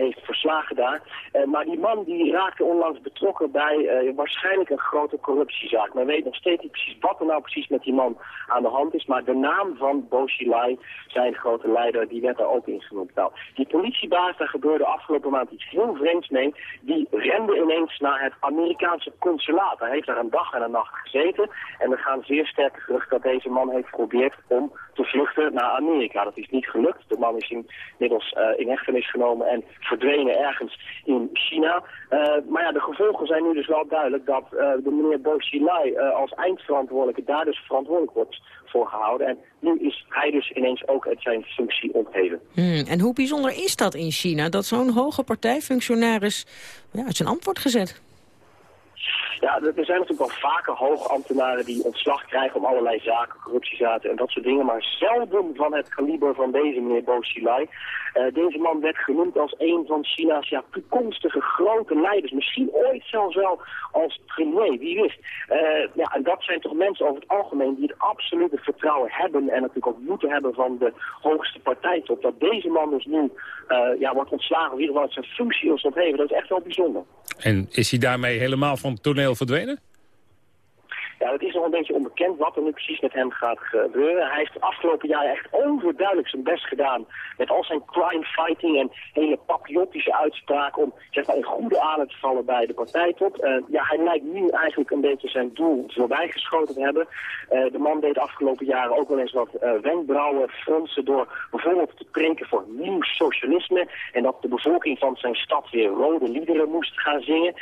heeft verslagen daar. Maar die man die raakte onlangs betrokken bij waarschijnlijk een grote corruptiezaak. Men weet nog steeds niet precies wat er nou precies met die man aan de hand is. Maar de naam van Boshilai, zijn grote leider, die werd daar ook in genoemd. Nou, die politiebaas, daar gebeurde afgelopen maand iets heel vreemds mee. Die rende ineens naar het Amerikaanse consulaat. Hij heeft daar een dag en een nacht gezeten. En er gaan zeer sterke geruchten dat deze man heeft geprobeerd om te vluchten naar Amerika. Dat is niet gelukt. De man is inmiddels uh, in hechtenis genomen en verdwenen ergens in China. Uh, maar ja, de gevolgen zijn nu dus wel duidelijk dat uh, de meneer Bo Xilai als eindverantwoordelijke daar dus verantwoordelijk wordt voor gehouden. En nu is hij dus ineens ook uit zijn functie ontheven. Hmm, en hoe bijzonder is dat in China, dat zo'n hoge partijfunctionaris ja, uit zijn ambt wordt gezet? Ja, er zijn natuurlijk wel vaker hoogambtenaren die ontslag krijgen om allerlei zaken, corruptiezaken en dat soort dingen, maar zelden van het kaliber van deze meneer Bo Xilai. Uh, deze man werd genoemd als een van China's ja, toekomstige grote leiders. Misschien ooit zelfs wel als premier, wie wist. Uh, ja, en dat zijn toch mensen over het algemeen die het absolute vertrouwen hebben en natuurlijk ook moeten hebben van de hoogste partijtop. Dat deze man dus nu uh, ja, wordt ontslagen, of in ieder geval zijn functie is opheven, dat is echt wel bijzonder. En is hij daarmee helemaal van het toneel verdwenen? Ja, het is nog een beetje onbekend wat er nu precies met hem gaat gebeuren. Hij heeft de afgelopen jaren echt overduidelijk zijn best gedaan met al zijn crime fighting en hele patriotische uitspraken om zeg maar, in goede adem te vallen bij de partijtop. Uh, ja, hij lijkt nu eigenlijk een beetje zijn doel voorbijgeschoten te hebben. Uh, de man deed de afgelopen jaren ook wel eens wat uh, wenkbrauwen fronsen door bijvoorbeeld te prinken voor nieuw socialisme en dat de bevolking van zijn stad weer rode liederen moest gaan zingen.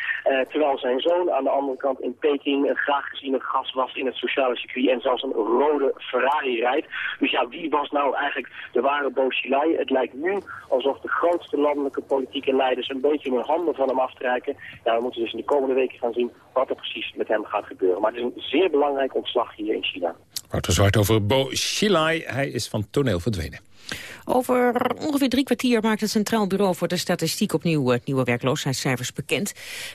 terwijl zijn zoon aan de andere kant in Peking graag gezien gas was in het sociale circuit en zelfs een rode Ferrari rijdt. Dus ja, wie was nou eigenlijk de ware Bochilai? Het lijkt nu alsof de grootste landelijke politieke leiders een beetje hun handen van hem aftrekken. Ja, we moeten dus in de komende weken gaan zien wat er precies met hem gaat gebeuren. Maar het is een zeer belangrijk ontslag hier in China. Wouter Zwart over Bo Xilai. Hij is van toneel verdwenen. Over ongeveer drie kwartier maakt het Centraal Bureau voor de Statistiek opnieuw uh, nieuwe werkloosheidscijfers bekend.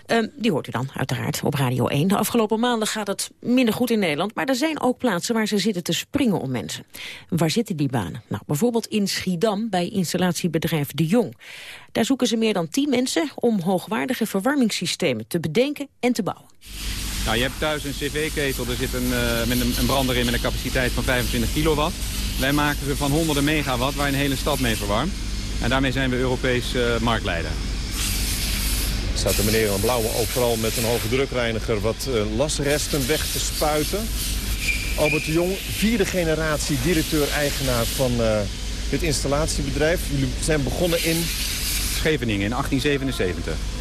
Uh, die hoort u dan uiteraard op Radio 1. De afgelopen maanden gaat het minder goed in Nederland, maar er zijn ook plaatsen waar ze zitten te springen om mensen. Waar zitten die banen? Nou, bijvoorbeeld in Schiedam bij installatiebedrijf De Jong. Daar zoeken ze meer dan 10 mensen om hoogwaardige verwarmingssystemen te bedenken en te bouwen. Nou, je hebt thuis een cv-ketel, er zit een, uh, met een, een brander in met een capaciteit van 25 kilowatt. Wij maken ze van honderden megawatt waar je een hele stad mee verwarmt. En daarmee zijn we Europees uh, marktleider. Er staat de meneer in blauwe ook vooral met een hoge drukreiniger wat uh, lasresten weg te spuiten. Albert de Jong, vierde generatie directeur-eigenaar van uh, dit installatiebedrijf. Jullie zijn begonnen in... Scheveningen in 1877.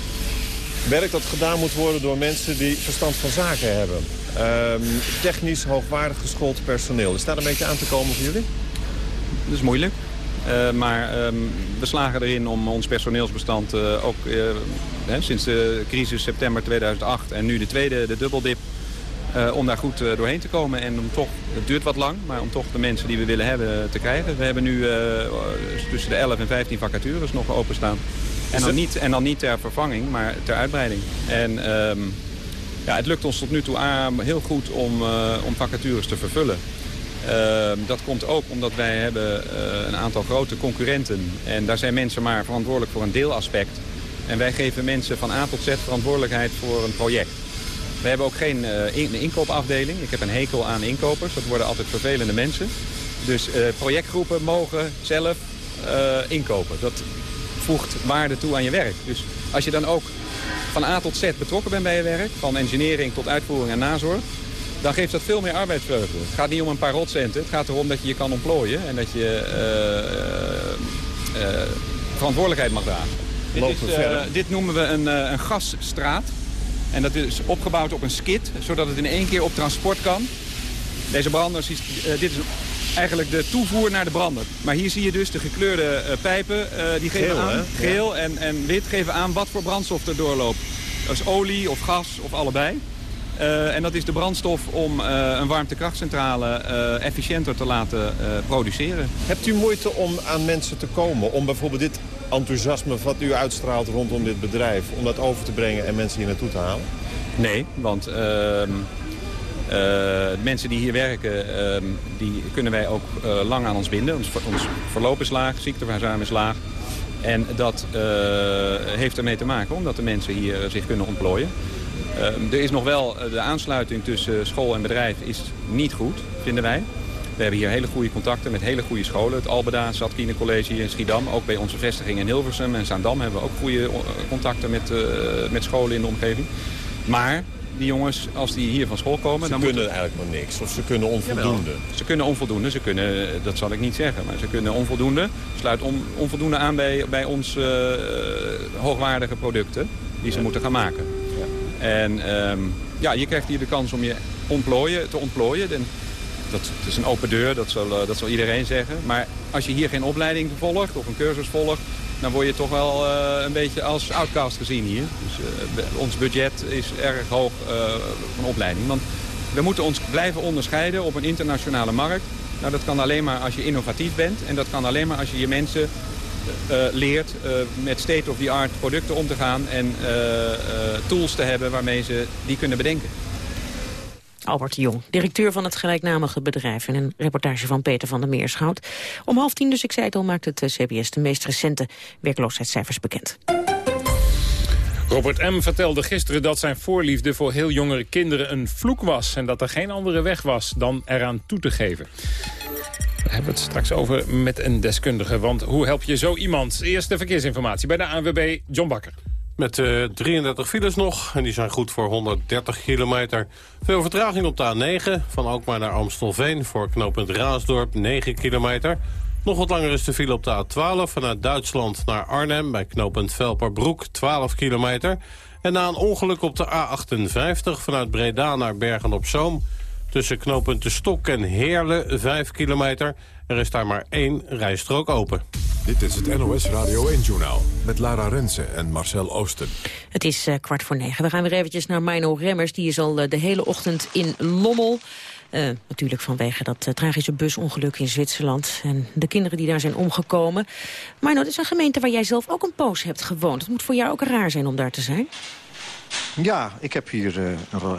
Werk dat gedaan moet worden door mensen die verstand van zaken hebben. Um, technisch hoogwaardig geschoold personeel. Is daar een beetje aan te komen voor jullie? Dat is moeilijk. Uh, maar um, we slagen erin om ons personeelsbestand uh, ook uh, hè, sinds de crisis september 2008 en nu de tweede, de dubbeldip, om daar goed doorheen te komen. En om toch, het duurt wat lang, maar om toch de mensen die we willen hebben te krijgen. We hebben nu tussen de 11 en 15 vacatures nog openstaan. En dan, niet, en dan niet ter vervanging, maar ter uitbreiding. En um, ja, het lukt ons tot nu toe aan heel goed om, om vacatures te vervullen. Uh, dat komt ook omdat wij hebben een aantal grote concurrenten. En daar zijn mensen maar verantwoordelijk voor een deelaspect. En wij geven mensen van A tot Z verantwoordelijkheid voor een project. We hebben ook geen in inkoopafdeling. Ik heb een hekel aan inkopers. Dat worden altijd vervelende mensen. Dus projectgroepen mogen zelf inkopen. Dat voegt waarde toe aan je werk. Dus als je dan ook van A tot Z betrokken bent bij je werk... van engineering tot uitvoering en nazorg... dan geeft dat veel meer arbeidsvreugde. Het gaat niet om een paar rotcenten. Het gaat erom dat je je kan ontplooien... en dat je uh, uh, verantwoordelijkheid mag dragen. Dit, is, dit, noemen we een, een gasstraat. En dat is opgebouwd op een skit, zodat het in één keer op transport kan. Deze branders, is, dit is eigenlijk de toevoer naar de brander. Maar hier zie je dus de gekleurde uh, pijpen. Uh, die geven geel, aan, hè? geel en, en wit geven aan wat voor brandstof er doorloopt. Dat is olie of gas of allebei. Uh, en dat is de brandstof om een warmtekrachtcentrale efficiënter te laten produceren. Hebt u moeite om aan mensen te komen? Om bijvoorbeeld dit enthousiasme wat u uitstraalt rondom dit bedrijf... om dat over te brengen en mensen hier naartoe te halen? Nee, want ehm, mensen die hier werken, ehm, die kunnen wij ook lang aan ons binden. Ons, ons verloop is laag, ziekteverzuim is laag. En dat heeft ermee te maken omdat de mensen hier zich kunnen ontplooien. Ehm, er is nog wel, de aansluiting tussen school en bedrijf is niet goed, vinden wij. We hebben hier hele goede contacten met hele goede scholen. Het Albeda, Zatkine College in Schiedam. Ook bij onze vestiging in Hilversum en Zaandam hebben we ook goede eh, contacten met, uh, met scholen in de omgeving. Maar die jongens, als die hier van school komen... Ze dan kunnen eigenlijk nog niks, of ze kunnen onvoldoende. ze kunnen onvoldoende, ze kunnen, dat zal ik niet zeggen, maar ze kunnen onvoldoende. Sluit on, onvoldoende aan bij, bij ons uh, hoogwaardige producten die ze moeten gaan maken. Ja. En um, ja, je krijgt hier de kans om je ontplooien, te ontplooien. En dat, is een open deur, dat zal, eh, dat zal iedereen zeggen. Maar als je hier geen opleiding volgt of een cursus volgt... dan word je toch wel uh, een beetje als outcast gezien hier. Dus uh, ons budget is erg hoog van opleiding. Want we moeten ons blijven onderscheiden op een internationale markt. Nou, dat kan alleen maar als je innovatief bent. En dat kan alleen maar als je je mensen leert met state-of-the-art producten om te gaan... en tools te hebben waarmee ze die kunnen bedenken. Albert Jong, directeur van het gelijknamige bedrijf... en een reportage van Peter van der Meerschout. Om half tien, dus ik zei het al, maakt het eh, CBS de meest recente werkloosheidscijfers bekend. Robert M. vertelde gisteren dat zijn voorliefde voor heel jongere kinderen een vloek was... en dat er geen andere weg was dan eraan toe te geven. Daar hebben we het straks over met een deskundige. Want hoe help je zo iemand? Eerste verkeersinformatie bij de ANWB, John Bakker. Met uh, eh, 33 files nog, en die zijn goed voor 130 kilometer. Veel vertraging op de A9, van Alkmaar naar Amstelveen... voor knooppunt Raasdorp, 9 kilometer. Nog wat langer is de file op de A12 vanuit Duitsland naar Arnhem... bij knooppunt Velperbroek, 12 kilometer. En na een ongeluk op de A58 vanuit Breda naar Bergen-op-Zoom... tussen knooppunt De Stok en Heerlen, 5 kilometer... Er is daar maar één rijstrook open. Dit is het NOS Radio 1-journaal met Lara Rensen en Marcel Oosten. Het is uh, kwart voor negen. We gaan weer eventjes naar Mino Remmers. Die is al uh, de hele ochtend in Lommel. Uh, natuurlijk vanwege dat tragische busongeluk in Zwitserland. En de kinderen die daar zijn omgekomen. Mino, het is een gemeente waar jij zelf ook een poos hebt gewoond. Het moet voor jou ook raar zijn om daar te zijn. Ja, ik heb hier uh,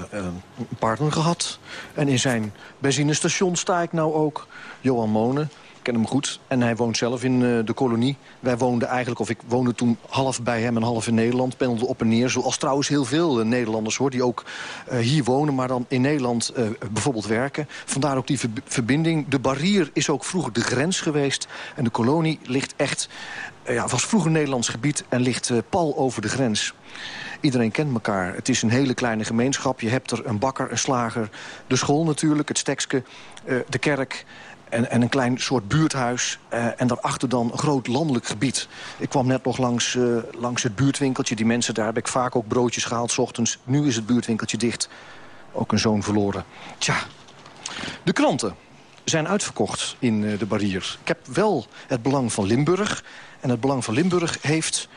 een partner gehad. En in zijn benzinestation sta ik nou ook. Johan Monen, ken hem goed. En hij woont zelf in uh, de kolonie. Wij woonden eigenlijk, of ik woonde toen half bij hem en half in Nederland. Pendelde op en neer, zoals trouwens heel veel uh, Nederlanders hoor. Die ook hier wonen, maar dan in Nederland bijvoorbeeld werken. Vandaar ook die ver verbinding. De barrier is ook vroeger de grens geweest. En de kolonie ligt echt, ja, was vroeger Nederlands gebied en ligt pal over de grens. Iedereen kent elkaar. Het is een hele kleine gemeenschap. Je hebt er een bakker, een slager, de school natuurlijk, het stekske, de kerk... En, en, een klein soort buurthuis. Uh, en daarachter dan een groot landelijk gebied. Ik kwam net nog langs, uh, langs het buurtwinkeltje. Die mensen, daar heb ik vaak ook broodjes gehaald s ochtends. Nu is het buurtwinkeltje dicht. Ook een zoon verloren. Tja, de kranten zijn uitverkocht in uh, de barrier. Ik heb wel het belang van Limburg. En het belang van Limburg heeft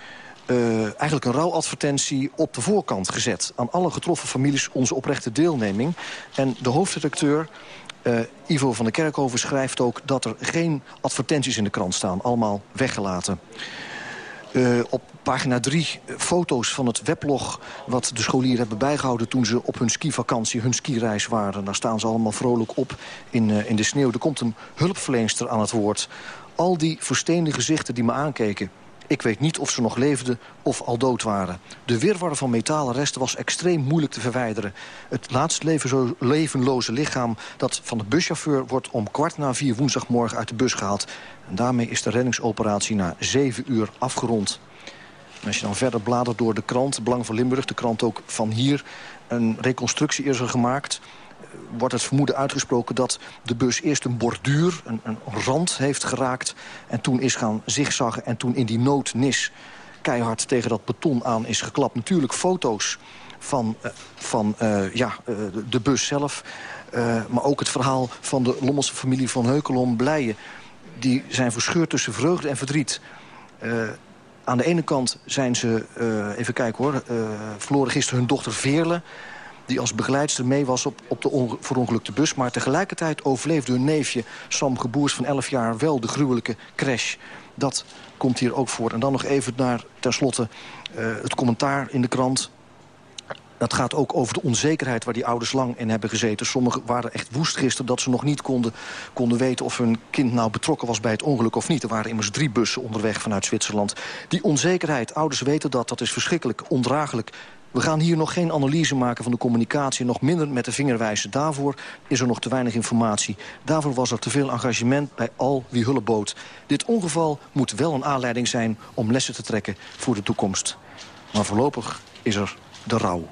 uh, eigenlijk een rouwadvertentie op de voorkant gezet. Aan alle getroffen families onze oprechte deelneming. En de hoofdredacteur, uh, Ivo van der Kerkhoven, schrijft ook... dat er geen advertenties in de krant staan. Allemaal weggelaten. Uh, op pagina 3 foto's van het weblog wat de scholieren hebben bijgehouden... toen ze op hun skivakantie, hun skireis waren. Daar staan ze allemaal vrolijk op in, in de sneeuw. Er komt een hulpverleenster aan het woord. Al die versteende gezichten die me aankeken... Ik weet niet of ze nog leefden of al dood waren. De wirwar van metalen resten was extreem moeilijk te verwijderen. Het laatst levenloze lichaam dat van de buschauffeur... wordt om kwart na vier woensdagmorgen uit de bus gehaald. En daarmee is de reddingsoperatie na zeven uur afgerond. Als je dan verder bladert door de krant, Belang van Limburg... de krant ook van hier, een reconstructie is gemaakt wordt het vermoeden uitgesproken dat de bus eerst een borduur, een, een rand heeft geraakt... en toen is gaan zigzaggen en toen in die noodnis keihard tegen dat beton aan is geklapt. Natuurlijk foto's van, uh, van uh, ja, uh, de bus zelf. maar ook het verhaal van de Lommelse familie van Heukelom Blijen. Die zijn verscheurd tussen vreugde en verdriet. aan de ene kant zijn ze, even kijken hoor... verloren gisteren hun dochter Veerle die als begeleidster mee was op, op de verongelukte bus. Maar tegelijkertijd overleefde hun neefje Sam Geboers van 11 jaar wel de gruwelijke crash. Dat komt hier ook voor. En dan nog even naar, tenslotte, uh, het commentaar in de krant. Dat gaat ook over de onzekerheid waar die ouders lang in hebben gezeten. Sommigen waren echt woest gisteren dat ze nog niet konden, konden weten... of hun kind nou betrokken was bij het ongeluk of niet. Er waren immers drie bussen onderweg vanuit Zwitserland. Die onzekerheid, ouders weten dat, dat is verschrikkelijk, ondraaglijk. We gaan hier nog geen analyse maken van de communicatie... nog minder met de vinger wijzen. Daarvoor is er nog te weinig informatie. Daarvoor was er te veel engagement bij al wie hulp bood. Dit ongeval moet wel een aanleiding zijn om lessen te trekken voor de toekomst. Maar voorlopig is er de rouw.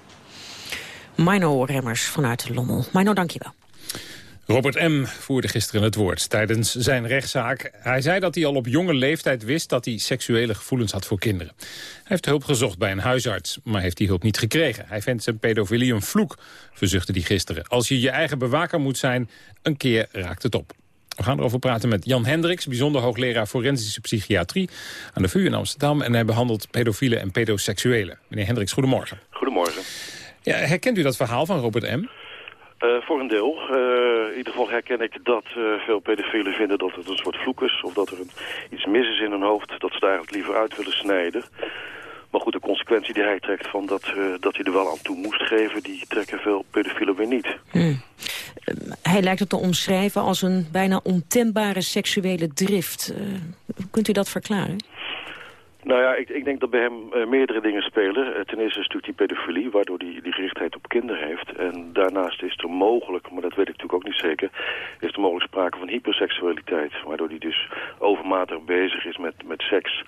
Mino Remmers vanuit Lommel. Mino, dankjewel. Robert M. voerde gisteren het woord tijdens zijn rechtszaak. Hij zei dat hij al op jonge leeftijd wist dat hij seksuele gevoelens had voor kinderen. Hij heeft hulp gezocht bij een huisarts, maar heeft die hulp niet gekregen. Hij vindt zijn pedofilie een vloek, verzuchtte hij gisteren. Als je je eigen bewaker moet zijn, een keer raakt het op. We gaan erover praten met Jan Hendricks, bijzonder hoogleraar forensische psychiatrie aan de VU in Amsterdam. En hij behandelt pedofielen en pedoseksuelen. Meneer Hendricks, goedemorgen. Goedemorgen. Ja, herkent u dat verhaal van Robert M.? Uh, voor een deel. Uh, in ieder geval herken ik dat uh, veel pedofielen vinden dat het een soort vloek is. Of dat er iets mis is in hun hoofd. Dat ze daar eigenlijk liever uit willen snijden. Maar goed, de consequentie die hij trekt van dat, dat hij er wel aan toe moest geven... die trekken veel pedofielen weer niet. Hmm. hij lijkt het te omschrijven als een bijna ontembare seksuele drift. kunt u dat verklaren? Nou ja, ik, ik denk dat bij hem uh, meerdere dingen spelen. Uh, ten eerste is natuurlijk die pedofilie, waardoor hij die, die gerichtheid op kinderen heeft. En daarnaast is er mogelijk, maar dat weet ik natuurlijk ook niet zeker... is er mogelijk sprake van hyperseksualiteit. Waardoor hij dus overmatig bezig is met, met seks...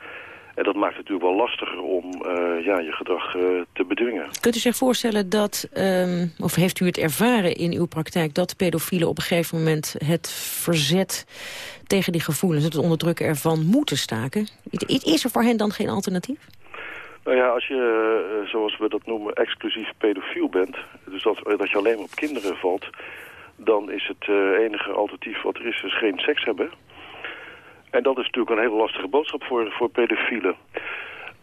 En dat maakt het natuurlijk wel lastiger om uh, ja, je gedrag uh, te bedwingen. Kunt u zich voorstellen dat, um, of heeft u het ervaren in uw praktijk... dat pedofielen op een gegeven moment het verzet tegen die gevoelens... het onderdrukken ervan moeten staken? Is er voor hen dan geen alternatief? Nou ja, als je, uh, zoals we dat noemen, exclusief pedofiel bent... dus dat, dat je alleen maar op kinderen valt... dan is het enige alternatief wat er is, is geen seks hebben... En dat is natuurlijk een hele lastige boodschap voor, voor pedofielen.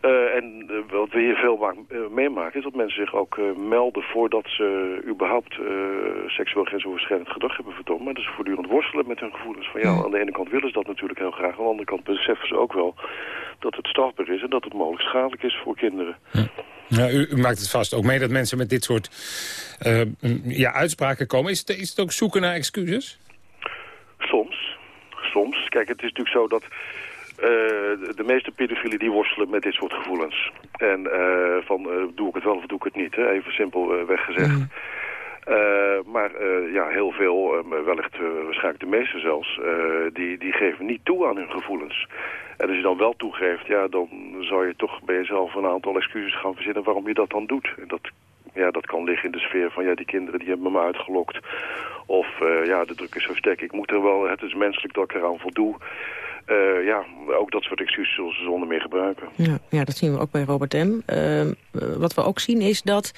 Uh, en uh, wat we hier veel uh, meemaken is dat mensen zich ook melden voordat ze überhaupt seksueel grensoverschrijdend gedrag hebben vertoond. Maar dat ze voortdurend worstelen met hun gevoelens. Van ja, aan de ene kant willen ze dat natuurlijk heel graag. Aan de andere kant beseffen ze ook wel dat het strafbaar is en dat het mogelijk schadelijk is voor kinderen. Ja, u, u, maakt het vast ook mee dat mensen met dit soort ja, uitspraken komen. Is het, is het ook zoeken naar excuses? Soms. Kijk, het is natuurlijk zo dat uh, de meeste pedofielen die worstelen met dit soort gevoelens. En uh, van uh, doe ik het wel of doe ik het niet, hè? even simpel weggezegd. Mm. maar ja, heel veel, wellicht waarschijnlijk de meeste zelfs, die, die geven niet toe aan hun gevoelens. En als je dan wel toegeeft, ja, dan zou je toch bij jezelf een aantal excuses gaan verzinnen waarom je dat dan doet. En dat ja, dat kan liggen in de sfeer van ja, die kinderen die hebben me uitgelokt. Of uh, ja, de druk is zo sterk, ik moet er wel, het is menselijk dat ik eraan voldoe. Uh, ja, ook dat soort excuses zullen ze zonder meer gebruiken. Ja, ja, dat zien we ook bij Robert M. Uh, wat we ook zien is dat...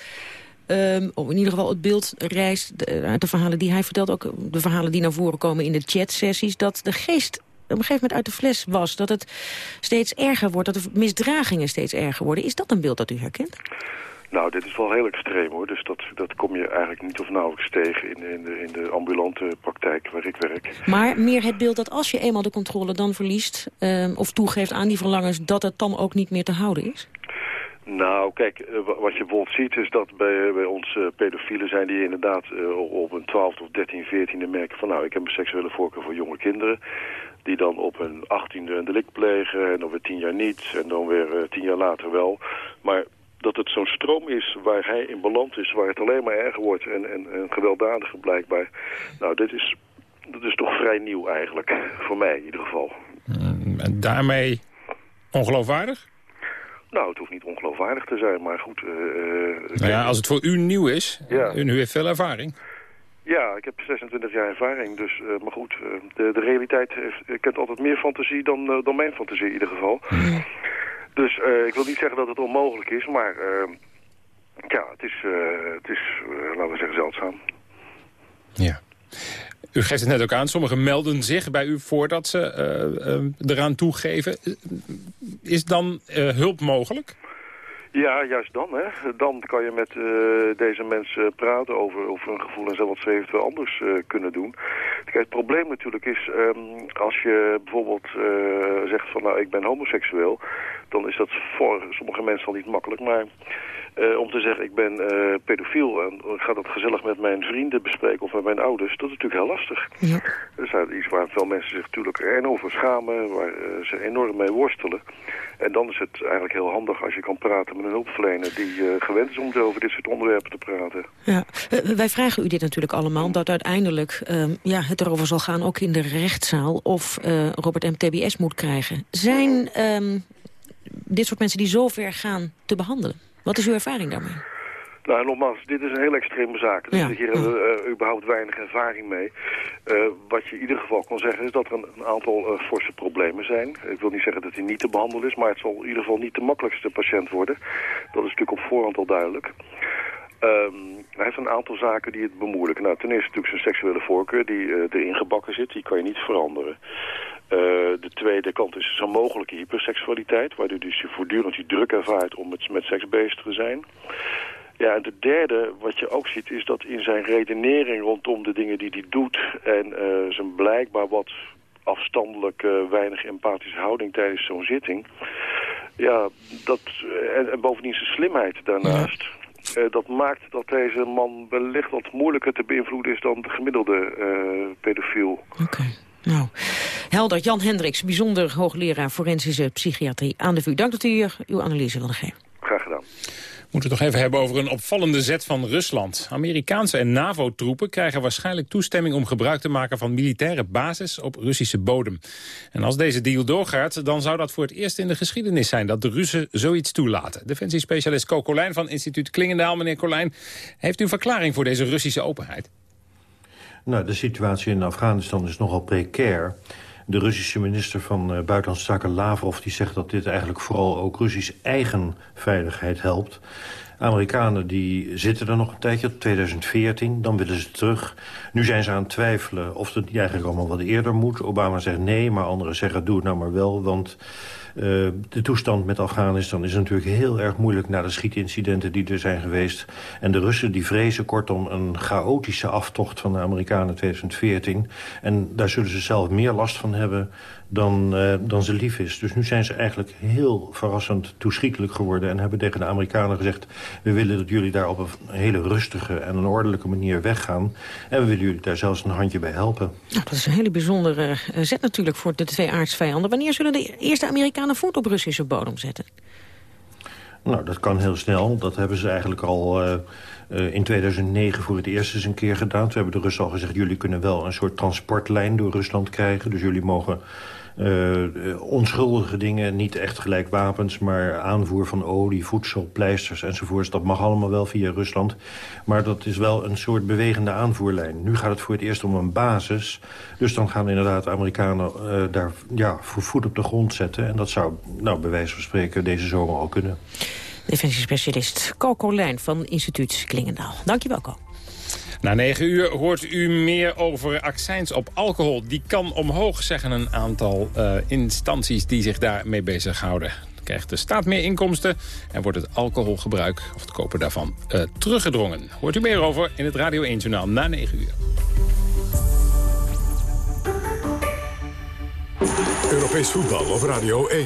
Of in ieder geval het beeld reist uit de verhalen die hij vertelt... ook de verhalen die naar voren komen in de chatsessies... dat de geest op een gegeven moment uit de fles was. Dat het steeds erger wordt, dat de misdragingen steeds erger worden. Is dat een beeld dat u herkent? Nou, dit is wel heel extreem hoor. Dus dat, dat kom je eigenlijk niet of nauwelijks tegen in, in, de, in de ambulante praktijk waar ik werk. Maar meer het beeld dat als je eenmaal de controle dan verliest... Uh, of toegeeft aan die verlangens, dat het dan ook niet meer te houden is? Nou, kijk, eh, wat je bijvoorbeeld ziet is dat bij, bij ons uh, pedofielen zijn die inderdaad uh, op een 12 of 13, 14e merken van nou, ik heb een seksuele voorkeur voor jonge kinderen. Die dan op hun 18e een delict plegen en dan weer 10 jaar niet en dan weer 10 jaar later wel. Maar dat het zo'n stroom is waar hij in beland is, waar het alleen maar erger wordt en, en, en gewelddadiger blijkbaar. Nou, dit is, dat is toch vrij nieuw eigenlijk, voor mij in ieder geval. Mm, en daarmee ongeloofwaardig? Nou, het hoeft niet ongeloofwaardig te zijn, maar goed... Uh, nou ja, als het voor u nieuw is, ja. u heeft veel ervaring. Ja, ik heb 26 jaar ervaring, dus, uh, maar goed, de, de realiteit heeft, kent altijd meer fantasie dan, dan mijn fantasie in ieder geval. Mm. Dus uh, ik wil niet zeggen dat het onmogelijk is, maar uh, ja, het is, uh, het is laten we zeggen, zeldzaam. Ja. U geeft het net ook aan, sommigen melden zich bij u voordat ze eraan toegeven. Is dan hulp mogelijk? Ja, juist dan. Hè. Dan kan je met deze mensen praten over, over hun gevoelens en wat ze eventueel anders kunnen doen. Kijk, het probleem natuurlijk is, um, als je bijvoorbeeld zegt van nou ik ben homoseksueel, dan is dat voor sommige mensen al niet makkelijk. Maar uh, om te zeggen ik ben uh, pedofiel en ik ga dat gezellig met mijn vrienden bespreken of met mijn ouders, dat is natuurlijk heel lastig. Ja. Dat is iets waar veel mensen zich natuurlijk enorm over schamen, waar uh, ze enorm mee worstelen. En dan is het eigenlijk heel handig als je kan praten met een hulpverlener die gewend is om over dit soort onderwerpen te praten. Ja. wij vragen u dit natuurlijk allemaal omdat uiteindelijk ehm, ja, het erover zal gaan, ook in de rechtszaal, of Robert M. TBS moet krijgen. Zijn um, dit soort mensen die zo ver gaan te behandelen? Wat is uw ervaring daarmee? Nou, nogmaals, dit is een heel extreme zaak. Dus hier hebben we uh, überhaupt weinig ervaring mee. Uh, wat je in ieder geval kan zeggen is dat er een, een aantal uh, forse problemen zijn. Ik wil niet zeggen dat hij niet te behandelen is, maar het zal in ieder geval niet de makkelijkste patiënt worden. Dat is natuurlijk op voorhand al duidelijk. Um, hij heeft een aantal zaken die het bemoeilijken. Nou, ten eerste natuurlijk zijn seksuele voorkeur die erin gebakken zit. Die kan je niet veranderen. Uh, de tweede kant is zo'n mogelijke hyperseksualiteit, waardoor dus je voortdurend die druk ervaart om met, met seks bezig te zijn. Ja, en de derde, wat je ook ziet, is dat in zijn redenering rondom de dingen die hij doet en uh, zijn blijkbaar wat afstandelijk uh, weinig empathische houding tijdens zo'n zitting. Ja, dat, en, en bovendien zijn slimheid daarnaast. Ja. Uh, dat maakt dat deze man wellicht wat moeilijker te beïnvloeden is dan de gemiddelde uh, pedofiel. Oké. Okay. Nou, helder. Jan Hendricks, bijzonder hoogleraar forensische psychiatrie aan de VU. Dank dat u uw analyse wilde geven. Graag gedaan. Moeten het toch even hebben over een opvallende zet van Rusland. Amerikaanse en NAVO-troepen krijgen waarschijnlijk toestemming om gebruik te maken van militaire bases op Russische bodem. En als deze deal doorgaat, dan zou dat voor het eerst in de geschiedenis zijn dat de Russen zoiets toelaten. Defensiespecialist Co Colijn van instituut Klingendaal. Meneer Colijn, heeft u een verklaring voor deze Russische openheid? Nou, de situatie in Afghanistan is nogal precair. De Russische minister van uh, Buitenlandse Zaken Lavrov die zegt dat dit eigenlijk vooral ook Russisch eigen veiligheid helpt. Amerikanen die zitten er nog een tijdje, 2014, dan willen ze terug. Nu zijn ze aan het twijfelen of het eigenlijk allemaal wat eerder moet. Obama zegt nee, maar anderen zeggen doe het nou maar wel, want... Uh, de toestand met Afghanistan is natuurlijk heel erg moeilijk... na de schietincidenten die er zijn geweest. En de Russen die vrezen kortom een chaotische aftocht van de Amerikanen 2014. En daar zullen ze zelf meer last van hebben dan, uh, dan ze lief is. Dus nu zijn ze eigenlijk heel verrassend toeschietelijk geworden... en hebben tegen de Amerikanen gezegd... we willen dat jullie daar op een hele rustige en een ordelijke manier weggaan. En we willen jullie daar zelfs een handje bij helpen. Nou, dat is een hele bijzondere uh, zet natuurlijk voor de twee aardsvijanden. Wanneer zullen de eerste Amerikanen voet op Russische bodem zetten? Nou, dat kan heel snel. Dat hebben ze eigenlijk al... Uh, uh, in 2009 voor het eerst eens een keer gedaan. Toen hebben de Russen al gezegd... jullie kunnen wel een soort transportlijn door Rusland krijgen. Dus jullie mogen uh, onschuldige dingen, niet echt gelijk wapens... maar aanvoer van olie, voedsel, pleisters enzovoorts. Dat mag allemaal wel via Rusland. Maar dat is wel een soort bewegende aanvoerlijn. Nu gaat het voor het eerst om een basis. Dus dan gaan inderdaad de Amerikanen uh, daar ja, voet op de grond zetten. En dat zou, nou, bij wijze van spreken, deze zomer al kunnen. Defensiespecialist Coco Lijn van instituut Klingendaal. Dankjewel, Co. Na negen uur hoort u meer over accijns op alcohol. Die kan omhoog, zeggen een aantal uh, instanties die zich daarmee bezighouden. Krijgt de staat meer inkomsten en wordt het alcoholgebruik, of het kopen daarvan, uh, teruggedrongen. Hoort u meer over in het Radio 1 Journaal na 9 uur. Europees voetbal op Radio 1.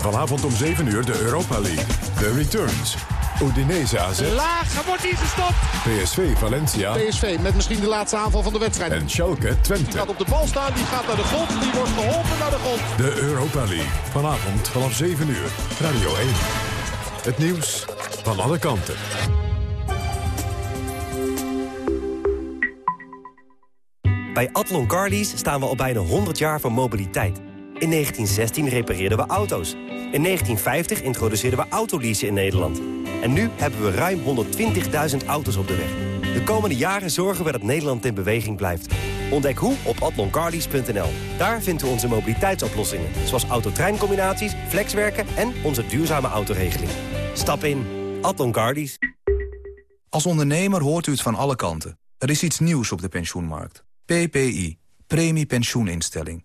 Vanavond om 7 uur de Europa League. De returns. Udinese AZ. Laag, wordt hier gestopt. PSV Valencia. PSV met misschien de laatste aanval van de wedstrijd. En Schalke Twente. Die gaat op de bal staan, die gaat naar de grond, die wordt geholpen naar de grond. De Europa League. Vanavond vanaf 7 uur. Radio 1. Het nieuws van alle kanten. Bij Atlon Carlies staan we al bijna 100 jaar van mobiliteit. In 1916 repareerden we auto's. In 1950 introduceerden we autoleasen in Nederland. En nu hebben we ruim 120.000 auto's op de weg. De komende jaren zorgen we dat Nederland in beweging blijft. Ontdek hoe op atloncarlies.nl. Daar vindt u onze mobiliteitsoplossingen. Zoals autotreincombinaties, flexwerken en onze duurzame autoregeling. Stap in. Atlon Carlies. Als ondernemer hoort u het van alle kanten. Er is iets nieuws op de pensioenmarkt. PPI. Premie Pensioeninstelling.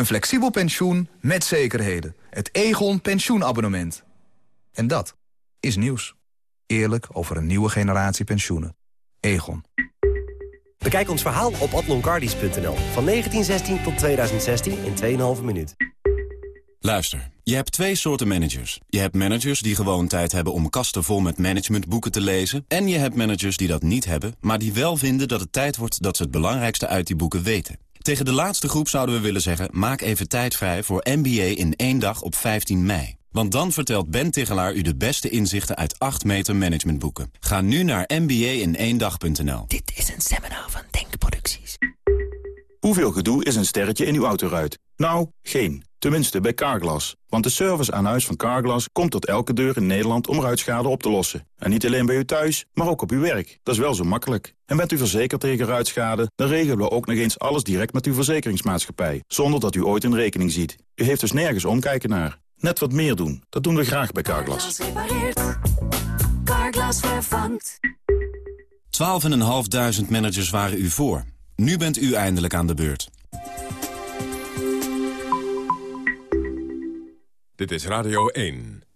Een flexibel pensioen met zekerheden. Het Egon pensioenabonnement. En dat is nieuws. Eerlijk over een nieuwe generatie pensioenen. Egon. Bekijk ons verhaal op atloncardies.nl. Van 1916 tot 2016 in 2,5 minuut. Luister, je hebt twee soorten managers. Je hebt managers die gewoon tijd hebben om kasten vol met managementboeken te lezen. En je hebt managers die dat niet hebben, maar die wel vinden dat het tijd wordt dat ze het belangrijkste uit die boeken weten. Tegen de laatste groep zouden we willen zeggen, maak even tijd vrij voor MBA in één dag op 15 mei. Want dan vertelt Ben Tigelaar u de beste inzichten uit 8 meter managementboeken. Ga nu naar mba-in-één-dag.nl. Dit is een seminar van Denkproducties. Hoeveel gedoe is een sterretje in uw autoruit? Nou, geen. Tenminste bij Carglass. Want de service aan huis van Carglass komt tot elke deur in Nederland om ruitschade op te lossen. En niet alleen bij u thuis, maar ook op uw werk. Dat is wel zo makkelijk. En bent u verzekerd tegen ruitschade, dan regelen we ook nog eens alles direct met uw verzekeringsmaatschappij. Zonder dat u ooit een rekening ziet. U heeft dus nergens omkijken naar. Net wat meer doen. Dat doen we graag bij Carglass. Carglass vervangt. 12.500 managers waren u voor. Nu bent u eindelijk aan de beurt. Dit is Radio 1.